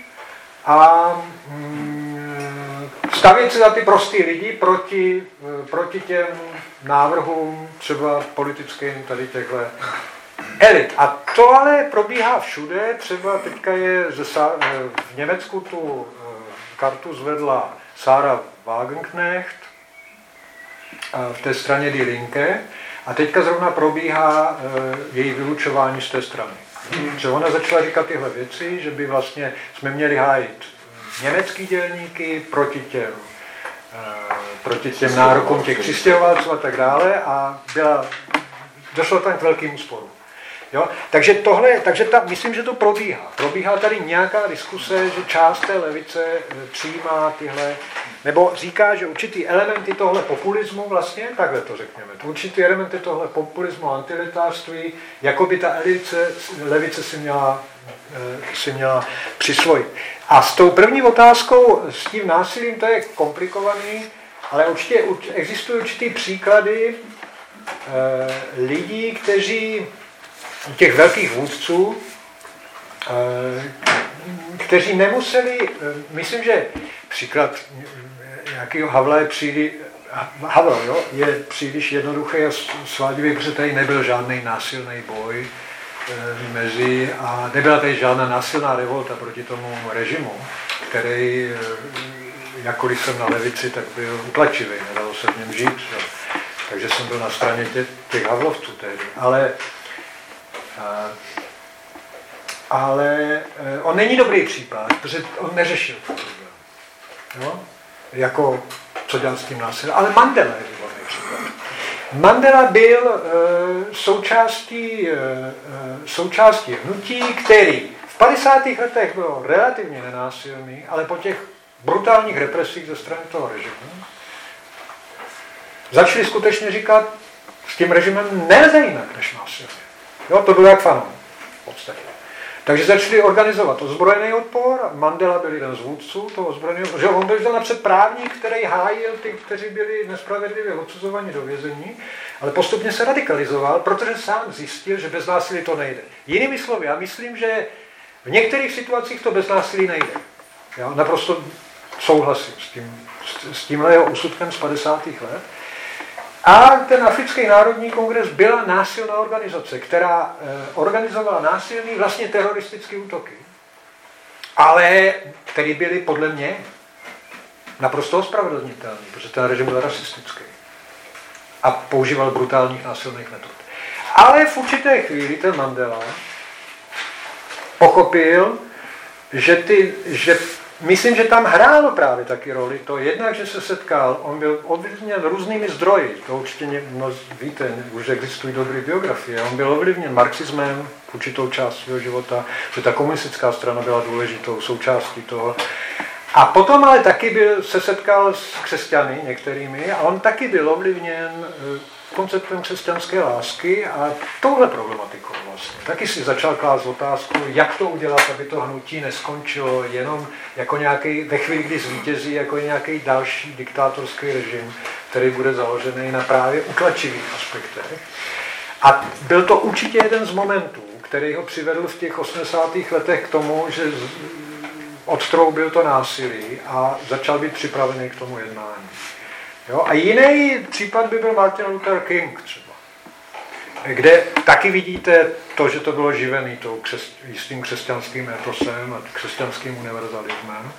a mm, stavět se za ty prostý lidi proti, proti těm návrhům třeba politickým tady těchto elit. A to ale probíhá všude, třeba teďka je ze, v Německu tu eh, kartu zvedla Sára Wagenknecht, v té straně Die Linke a teďka zrovna probíhá e, její vylučování z té strany. Že ona začala říkat tyhle věci, že by vlastně jsme měli hájit německý dělníky proti těm, e, proti těm nárokům těch přistěhovalců a tak dále a byla, došlo tam k velkému sporu. Jo? Takže tohle, takže ta, myslím, že to probíhá. Probíhá tady nějaká diskuse, že část té levice e, přijímá tyhle nebo říká, že určitý elementy tohle populismu, vlastně, takhle to řekněme, určitý elementy tohle populismu antilitářství, jako by ta elice, levice si měla, eh, si měla přisvojit. A s tou první otázkou, s tím násilím, to je komplikovaný, ale určitě existují určitý příklady eh, lidí, kteří, těch velkých vůdců, eh, kteří nemuseli, myslím, že příklad nějakého Havla je příliš, Havel, jo, je příliš jednoduchý a svádivý, protože tady nebyl žádný násilný boj mezi a nebyla tady žádná násilná revolta proti tomu režimu, který, jakkoliv jsem na levici, tak byl utlačivý, nedalo se v něm žít. Jo. Takže jsem byl na straně těch, těch Havlovců tehdy. Ale, ale e, on není dobrý případ, protože on neřešil to problém. Jo? jako co dělat s tím násilím. Ale Mandela je výborný příklad. Mandela byl e, součástí, součástí hnutí, který v 50. letech byl relativně nenásilný, ale po těch brutálních represích ze strany toho režimu začali skutečně říkat, s tím režimem nelze jinak než násilně. Jo, to bylo jak fanon v podstatě. Takže začali organizovat ozbrojený odpor. Mandela byl jeden z vůdců toho ozbrojeného že on byl napřed právník, který hájil ty, kteří byli nespravedlivě odsuzovaní do vězení, ale postupně se radikalizoval, protože sám zjistil, že bez násilí to nejde. Jinými slovy, já myslím, že v některých situacích to bez násilí nejde. Já naprosto souhlasím s, tím, s tímhle jeho úsudkem z 50. let. A ten Africký národní kongres byla násilná organizace, která eh, organizovala násilný, vlastně teroristické útoky. Ale který byly podle mě naprosto ospravedlnitelný, protože ten režim byl rasistický a používal brutálních násilných metod. Ale v určité chvíli ten Mandela pochopil, že, ty, že myslím, že tam hrálo právě taky roli to, jednak, že se setkal, on byl ovlivněn různými zdroji, to určitě mnoz, víte, už existují dobré biografie, on byl ovlivněn marxismem určitou část svého života, že ta komunistická strana byla důležitou součástí toho. A potom ale taky byl, se setkal s křesťany některými a on taky byl ovlivněn eh, konceptem křesťanské lásky a touhle problematikou vlastně. Taky si začal klást otázku, jak to udělat, aby to hnutí neskončilo jenom jako nějaký, ve chvíli, kdy zvítězí, jako nějaký další diktátorský režim, který bude založený na právě utlačivých aspektech. A byl to určitě jeden z momentů, který ho přivedl v těch 80. letech k tomu, že odtroubil to násilí a začal být připravený k tomu jednání. Jo? A jiný případ by byl Martin Luther King třeba, kde taky vidíte to, že to bylo živený tou křes, jistým křesťanským etosem a křesťanským univerzalismem.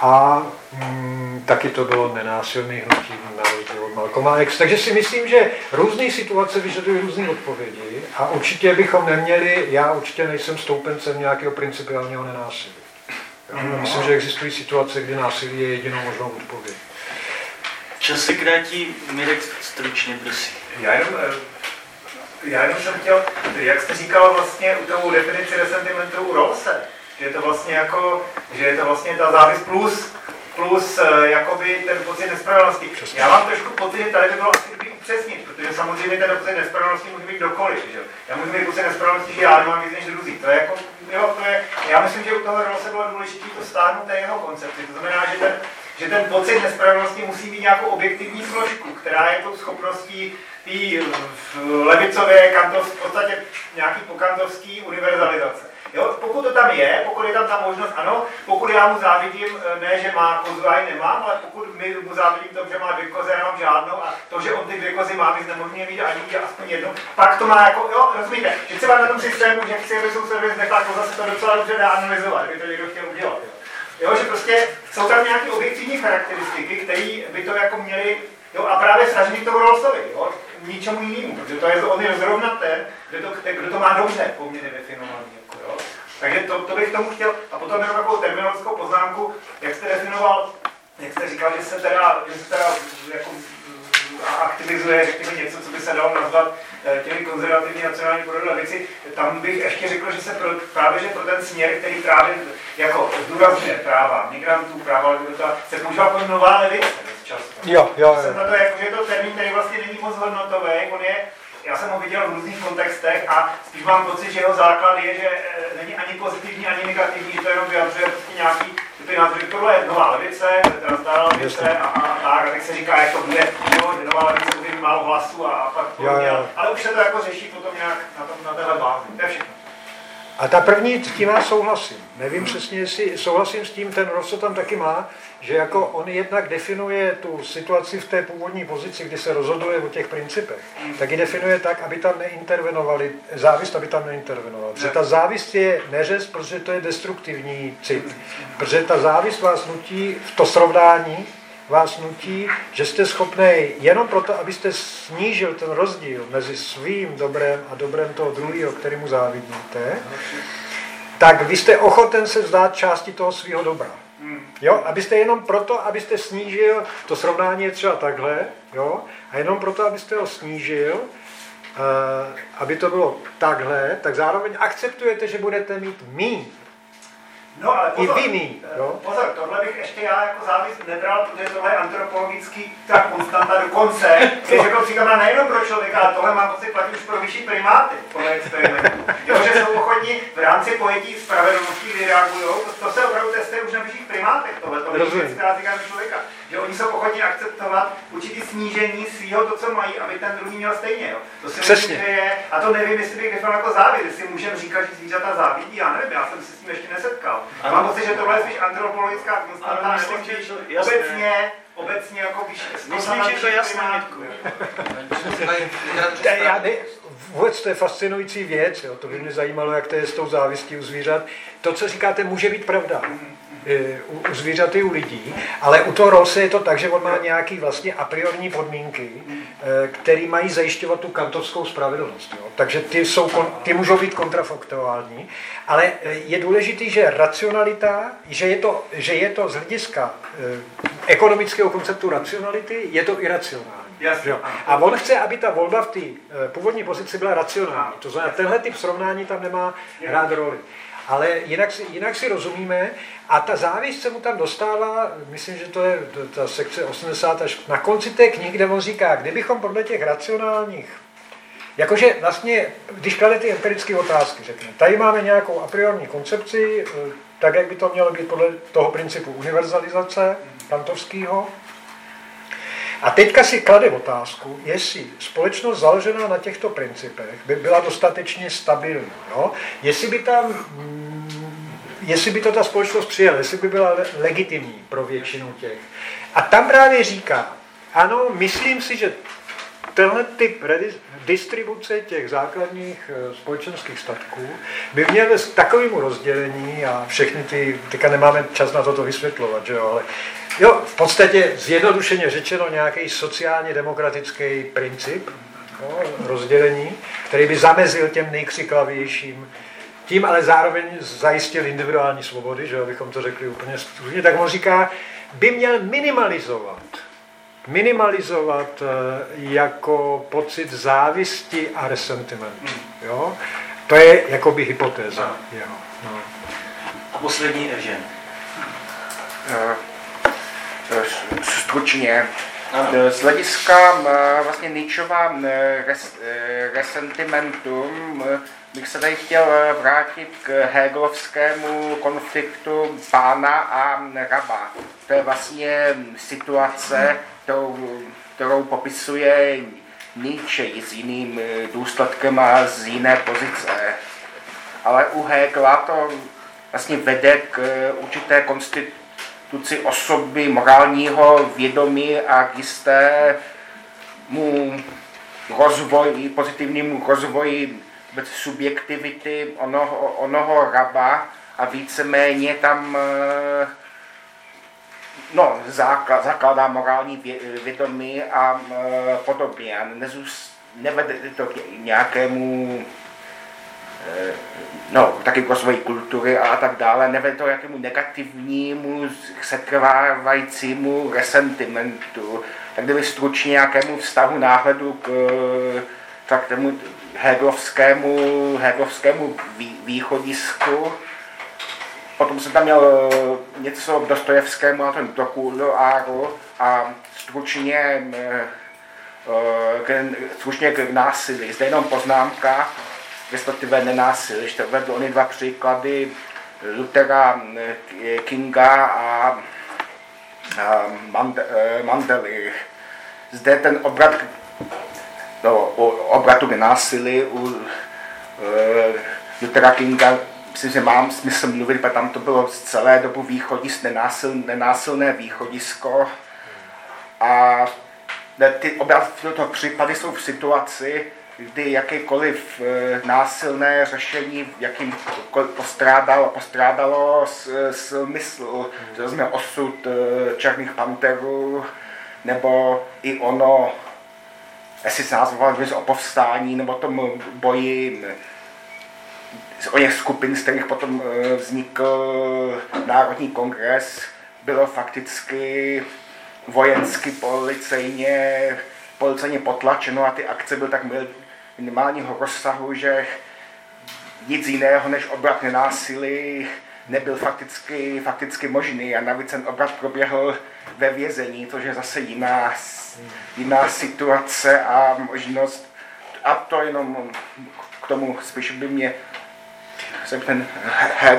A mm, taky to bylo nenásilný hnutí na rozdíl od Malcolma X. Takže si myslím, že různé situace vyžadují různé odpovědi a určitě bychom neměli, já určitě nejsem stoupencem nějakého principiálního nenásilí. Já myslím, že existují situace, kdy násilí je jedinou možnou odpověď. Čas se krátí, Mirek stručně, prosím. Já jenom, eh, já jenom jsem chtěl, jak jste říkal vlastně u tou definici resentimentu u Rawlse, že je to vlastně jako, že je to vlastně ta závis plus, plus uh, jakoby ten pocit nespravedlnosti. Já mám trošku pocit, že tady by bylo asi upřesnit, protože samozřejmě ten pocit nespravedlnosti může být kdokoliv. Že? Já můžu mít pocit nespravedlnosti, že já nemám víc než druzí. To je jako, jo, to je, já myslím, že u toho Rawlse bylo důležité to stáhnout té jeho koncepci. To znamená, že ten, že ten pocit nespravedlnosti musí mít nějakou objektivní složku, která je tou schopností té levicové, kantov, v podstatě nějaký pokantovský univerzalizace. Jo, pokud to tam je, pokud je tam ta možnost, ano, pokud já mu závidím, eh, ne, že má kozu a nemám, ale pokud my mu závidím to, že má dvě kozy a nemám žádnou a to, že on ty dvě kozy má, mi znemožňuje mít ani je aspoň jednu, pak to má jako, jo, rozumíte, že třeba na tom systému, že chci, aby jsou servis nechá koza, se to docela dobře dá analyzovat, kdyby to někdo chtěl udělat. Jo. Jo, že prostě jsou tam nějaké objektivní charakteristiky, které by to jako měly, jo, a právě snaží to Rawlsovi, jo, ničemu jinému, protože to je, on je zrovna ten, kdo to, kdo to má dobře poměrně definovaný, jako, jo. Takže to, to bych tomu chtěl, a potom jenom takovou terminologickou poznámku, jak jste definoval, jak jste říkal, že se teda, že se teda jako aktivizuje, řekněme, něco, co by se dalo nazvat eh, těmi konzervativní nacionální levici. Tam bych ještě řekl, že se pro, právě že pro ten směr, který právě jako zdůrazňuje práva migrantů, práva liberta, se používá jako nová levice často. Jo, jo, jo. Jsem na to, jako, že je to termín, který vlastně není moc hodnotový, on je já jsem ho viděl v různých kontextech a spíš mám pocit, že jeho základ je, že e, není ani pozitivní, ani negativní, že to jenom vyjadřuje prostě nějaký názory. Tohle je nová levice, teda stará levice a, a, a, a tak se říká, jak to bude, jo, že nová levice bude mít málo hlasů a, a pak podobně. Ale už se to jako řeší potom nějak na, tom, na téhle bázi. To je všechno. A ta první, s tím já souhlasím. Nevím přesně, jestli souhlasím s tím, ten Rosso tam taky má, že jako on jednak definuje tu situaci v té původní pozici, kdy se rozhoduje o těch principech, tak ji definuje tak, aby tam neintervenovali, závist, aby tam neintervenoval. Protože ta závist je neřez, protože to je destruktivní cit. Protože ta závist vás nutí v to srovnání, vás nutí, že jste schopný jenom proto, abyste snížil ten rozdíl mezi svým dobrem a dobrem toho druhého, kterému závidíte, tak vy jste ochoten se vzdát části toho svého dobra. Jo, abyste jenom proto, abyste snížil, to srovnání je třeba takhle, jo, a jenom proto, abyste ho snížil, uh, aby to bylo takhle, tak zároveň akceptujete, že budete mít míň No ale pozor, I viny, jo? pozor, tohle bych ještě já jako závis nebral, protože tohle je antropologický ta konstanta dokonce, když jako říkám nejenom pro člověka, ale tohle mám pocit platí už pro vyšší primáty, podle experimentu. Jo, že jsou ochotní v rámci pojetí spravedlnosti, kdy reagují, to, to se opravdu testuje už na vyšších primátech, tohle, tohle je věc, která týká člověka. Že oni jsou ochotní akceptovat určitý snížení svého to, co mají, aby ten druhý měl stejně. Jo. To si Přesně. myslím, že je, a to nevím, jestli bych definoval jako závid, jestli můžeme říkat, že zvířata závidí, já nevím, já jsem se s tím ještě nesetkal. Ano. Mám pocit, že tohle je spíš antropologická konstanta, obecně, obecně jako víš, Myslím, že to je jasné, Já ne, vůbec to je fascinující věc, jo. to by mě zajímalo, jak to je s tou závistí u zvířat. To, co říkáte, může být pravda. e, u, u zvířat i u lidí, ale u toho Rolse je to tak, že on má nějaký vlastně a priorní podmínky, e, které mají zajišťovat tu kantovskou spravedlnost. Jo? Takže ty, jsou, ty můžou být kontrafaktuální, ale e, je důležitý, že racionalita, že je to, že je to z hlediska ekonomického konceptu racionality, je to iracionální. Jasně. Jo. A on chce, aby ta volba v té eh, původní pozici byla racionální. To znamená, tenhle typ srovnání tam nemá hrát roli. Ale jinak si, jinak si rozumíme a ta závist se mu tam dostává, myslím, že to je ta sekce 80 až na konci té knihy, kde on říká, kdybychom podle těch racionálních Jakože vlastně, když klade ty empirické otázky, řekne, tady máme nějakou a priorní koncepci, eh, tak jak by to mělo být podle toho principu univerzalizace kantovského, a teďka si klade otázku, jestli společnost založená na těchto principech by byla dostatečně stabilní. Jo? Jestli, by tam, mm, jestli by to ta společnost přijela, jestli by byla le- legitimní pro většinu těch. A tam právě říká, ano, myslím si, že tenhle typ distribuce těch základních eh, společenských statků by měl vést k takovému rozdělení a všechny ty, teďka nemáme čas na toto vysvětlovat, že jo, ale jo, v podstatě zjednodušeně řečeno nějaký sociálně demokratický princip jo, rozdělení, který by zamezil těm nejkřiklavějším tím ale zároveň zajistil individuální svobody, že abychom to řekli úplně stručně, tak on říká, by měl minimalizovat minimalizovat eh, jako pocit závisti a resentimentu. Jo? To je jakoby hypotéza. Jo. No. A poslední Evžen. Eh, eh, Stručně. Z hlediska vlastně Nietzschova eh, res, resentimentum bych se tady chtěl eh, vrátit k Hegelovskému konfliktu pána a raba. To je vlastně situace, kterou, kterou popisuje Nietzsche s jiným eh, důsledkem a z jiné pozice. Ale u Hegela to vlastně vede k eh, určité konstituci osoby morálního vědomí a k jistému rozvoji, pozitivnímu rozvoji subjektivity onoho, onoho raba a víceméně tam eh, no, základ, zakládá morální vě- vědomí a eh, podobně. A nezůst, nevede to k nějakému eh, no, taky k rozvoji kultury a tak dále, nevede to jakému negativnímu, setrvávajícímu resentimentu. Tak kdyby stručně nějakému vztahu náhledu k, tak tomu hegelovskému vý, východisku. Potom jsem tam měl něco k Dostojevskému a ten dokuláru a stručně, eh, k, stručně k násilí. Zde jenom poznámka, respektive nenásilí. Ještě vedl ony dva příklady Luthera eh, Kinga a, a Mand, eh, Mandely. Zde ten obrat no, o obratu k násilí u uh, Luthera Kinga myslím, že mám smysl mluvit, protože tam to bylo z celé dobu východis, nenásil, nenásilné východisko. A ty oba tyto případy jsou v situaci, kdy jakýkoliv e, násilné řešení, jakým postrádalo, postrádalo smysl, jsme osud e, černých panterů, nebo i ono, jestli se nazval o povstání, nebo tom boji o něch skupin, z kterých potom e, vznikl Národní kongres, bylo fakticky vojensky, policejně, policejně potlačeno a ty akce byly tak minimálního rozsahu, že nic jiného než obrat nenásilí nebyl fakticky, fakticky možný a navíc ten obrat proběhl ve vězení, což je zase jiná, jiná situace a možnost a to jenom k tomu spíš by mě jsem ten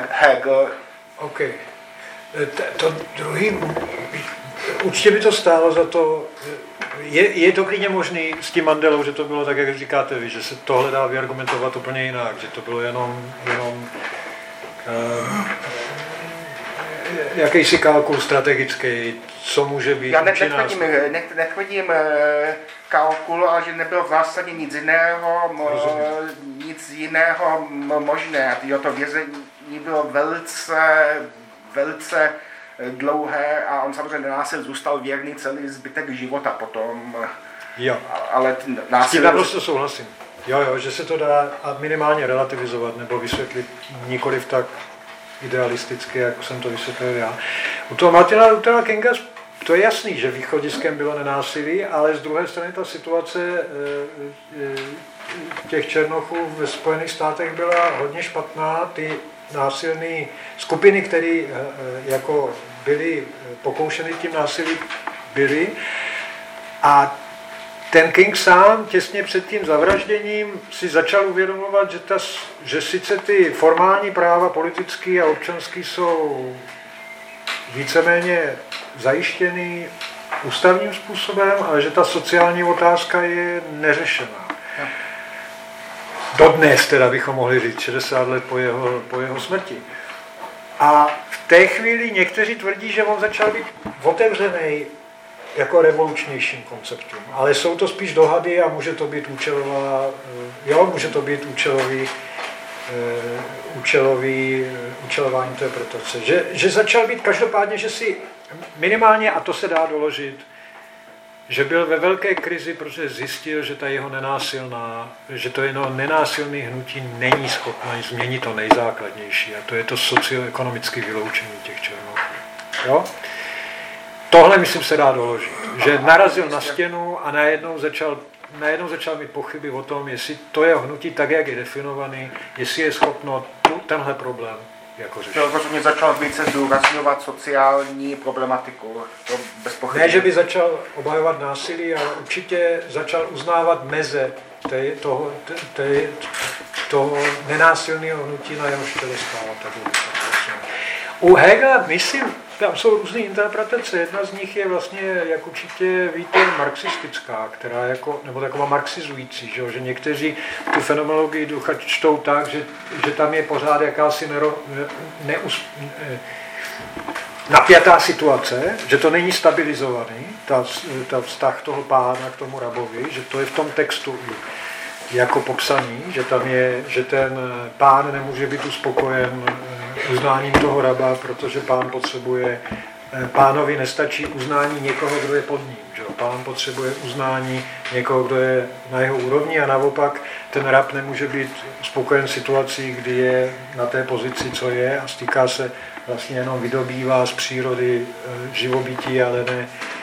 Hegel. OK. T- to druhý, určitě by to stálo za to, je, je to klidně možný s tím Mandelou, že to bylo tak, jak říkáte vy, že se tohle dá vyargumentovat úplně jinak, že to bylo jenom, jenom jakýsi kalkul strategický, co může být Já ne, netvrdím, ne, netvrdím uh, kalkul, ale že nebylo v zásadě nic jiného, mo, nic jiného možné. A to vězení bylo velice velice eh, dlouhé a on samozřejmě násil zůstal věrný celý zbytek života potom. Jo. Ale násil... S tím naprosto souhlasím. Jo, jo, že se to dá minimálně relativizovat nebo vysvětlit nikoliv tak idealisticky, jako jsem to vysvětlil já. U toho Martina Luthera Kinga to je jasný, že východiskem bylo nenásilí, ale z druhé strany ta situace eh, eh, těch černochů ve Spojených státech byla hodně špatná. Ty násilné skupiny, které eh, jako byly pokoušeny tím násilím, byly. A ten King sám těsně před tím zavražděním si začal uvědomovat, že, ta, že sice ty formální práva politické a občanské jsou víceméně zajištěný ústavním způsobem, ale že ta sociální otázka je neřešená. Dodnes teda bychom mohli říct, 60 let po jeho, po jeho smrti. A v té chvíli někteří tvrdí, že on začal být otevřený jako revolučnějším konceptům. Ale jsou to spíš dohady a může to být účelová, eh, jo, může to být účelový, eh, účelový, eh, účelová interpretace. Že, že začal být každopádně, že si minimálně, a to se dá doložit, že byl ve velké krizi, protože zjistil, že ta jeho nenásilná, že to jeho nenásilné hnutí není schopné změnit to nejzákladnější, a to je to socioekonomické vyloučení těch černochů. Jo? Tohle, myslím, se dá doložit. Že narazil na stěnu a najednou začal, najednou začal mít pochyby o tom, jestli to je hnutí tak, jak je definovaný, jestli je schopno tu, tenhle problém jako řešit. Rozhodně začal více zdůrazňovat sociální problematiku. To bez pochyby. Ne, že by začal obhajovat násilí, ale určitě začal uznávat meze té, toho, té, toho nenásilného hnutí na jeho těle stála. U Hegela, myslím, tam jsou různé interpretace. Jedna z nich je vlastně, jak určitě víte, marxistická, která jako, nebo taková marxizující, že, že někteří tu fenomenologii ducha čtou tak, že, že tam je pořád jakási nero, ne, neus, ne, napjatá situace, že to není stabilizovaný, ta, ta vztah toho pána k tomu rabovi, že to je v tom textu jako popsaný, že tam je, že ten pán nemůže být uspokojen uznáním toho raba, protože pán potřebuje, eh, pánovi nestačí uznání někoho, kdo je pod ním. Že? Pán potřebuje uznání někoho, kdo je na jeho úrovni a naopak ten rab nemůže být spokojen situací, kdy je na té pozici, co je a stýká se vlastně jenom vydobývá z přírody eh, živobytí, ale ne eh,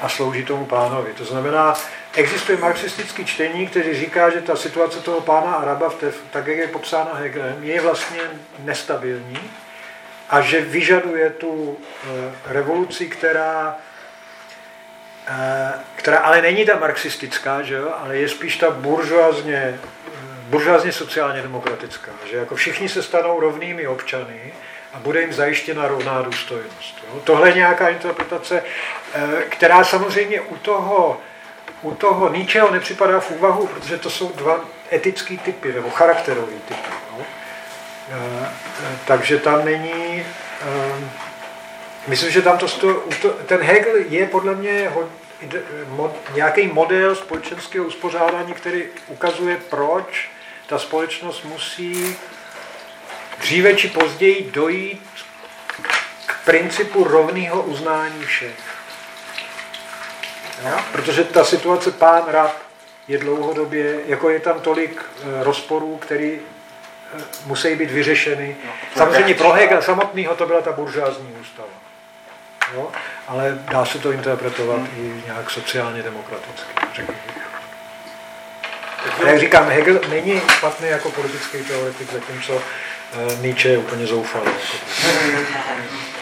a slouží tomu pánovi. To znamená, existuje marxistický čtení, který říká, že ta situace toho pána Araba, té, tak jak je popsána Hegelem, je vlastně nestabilní a že vyžaduje tu e, revoluci, která, e, která ale není ta marxistická, že jo, ale je spíš ta buržoázně, buržoázně sociálně demokratická, že jako všichni se stanou rovnými občany a bude jim zajištěna rovná důstojnost. Jo. Tohle je nějaká interpretace, e, která samozřejmě u toho u toho ničeho nepřipadá v úvahu, protože to jsou dva etické typy nebo charakterové typy. No. E, takže tam není, myslím, že tam to, to, ten Hegel je podle mě nějaký model společenského uspořádání, který ukazuje, proč ta společnost musí dříve či později dojít k principu rovného uznání všech. Jo? Protože ta situace pán rab je dlouhodobě, jako je tam tolik eh, rozporů, který eh, musí být vyřešeny. No, Samozřejmě pro Hegel samotného to byla ta buržázní ústava. Jo? Ale dá se to interpretovat hmm. i nějak sociálně demokraticky, řekl bych. Jak říkám, Hegel není špatný jako politický teoretik, zatímco Nietzsche je úplně zoufalý.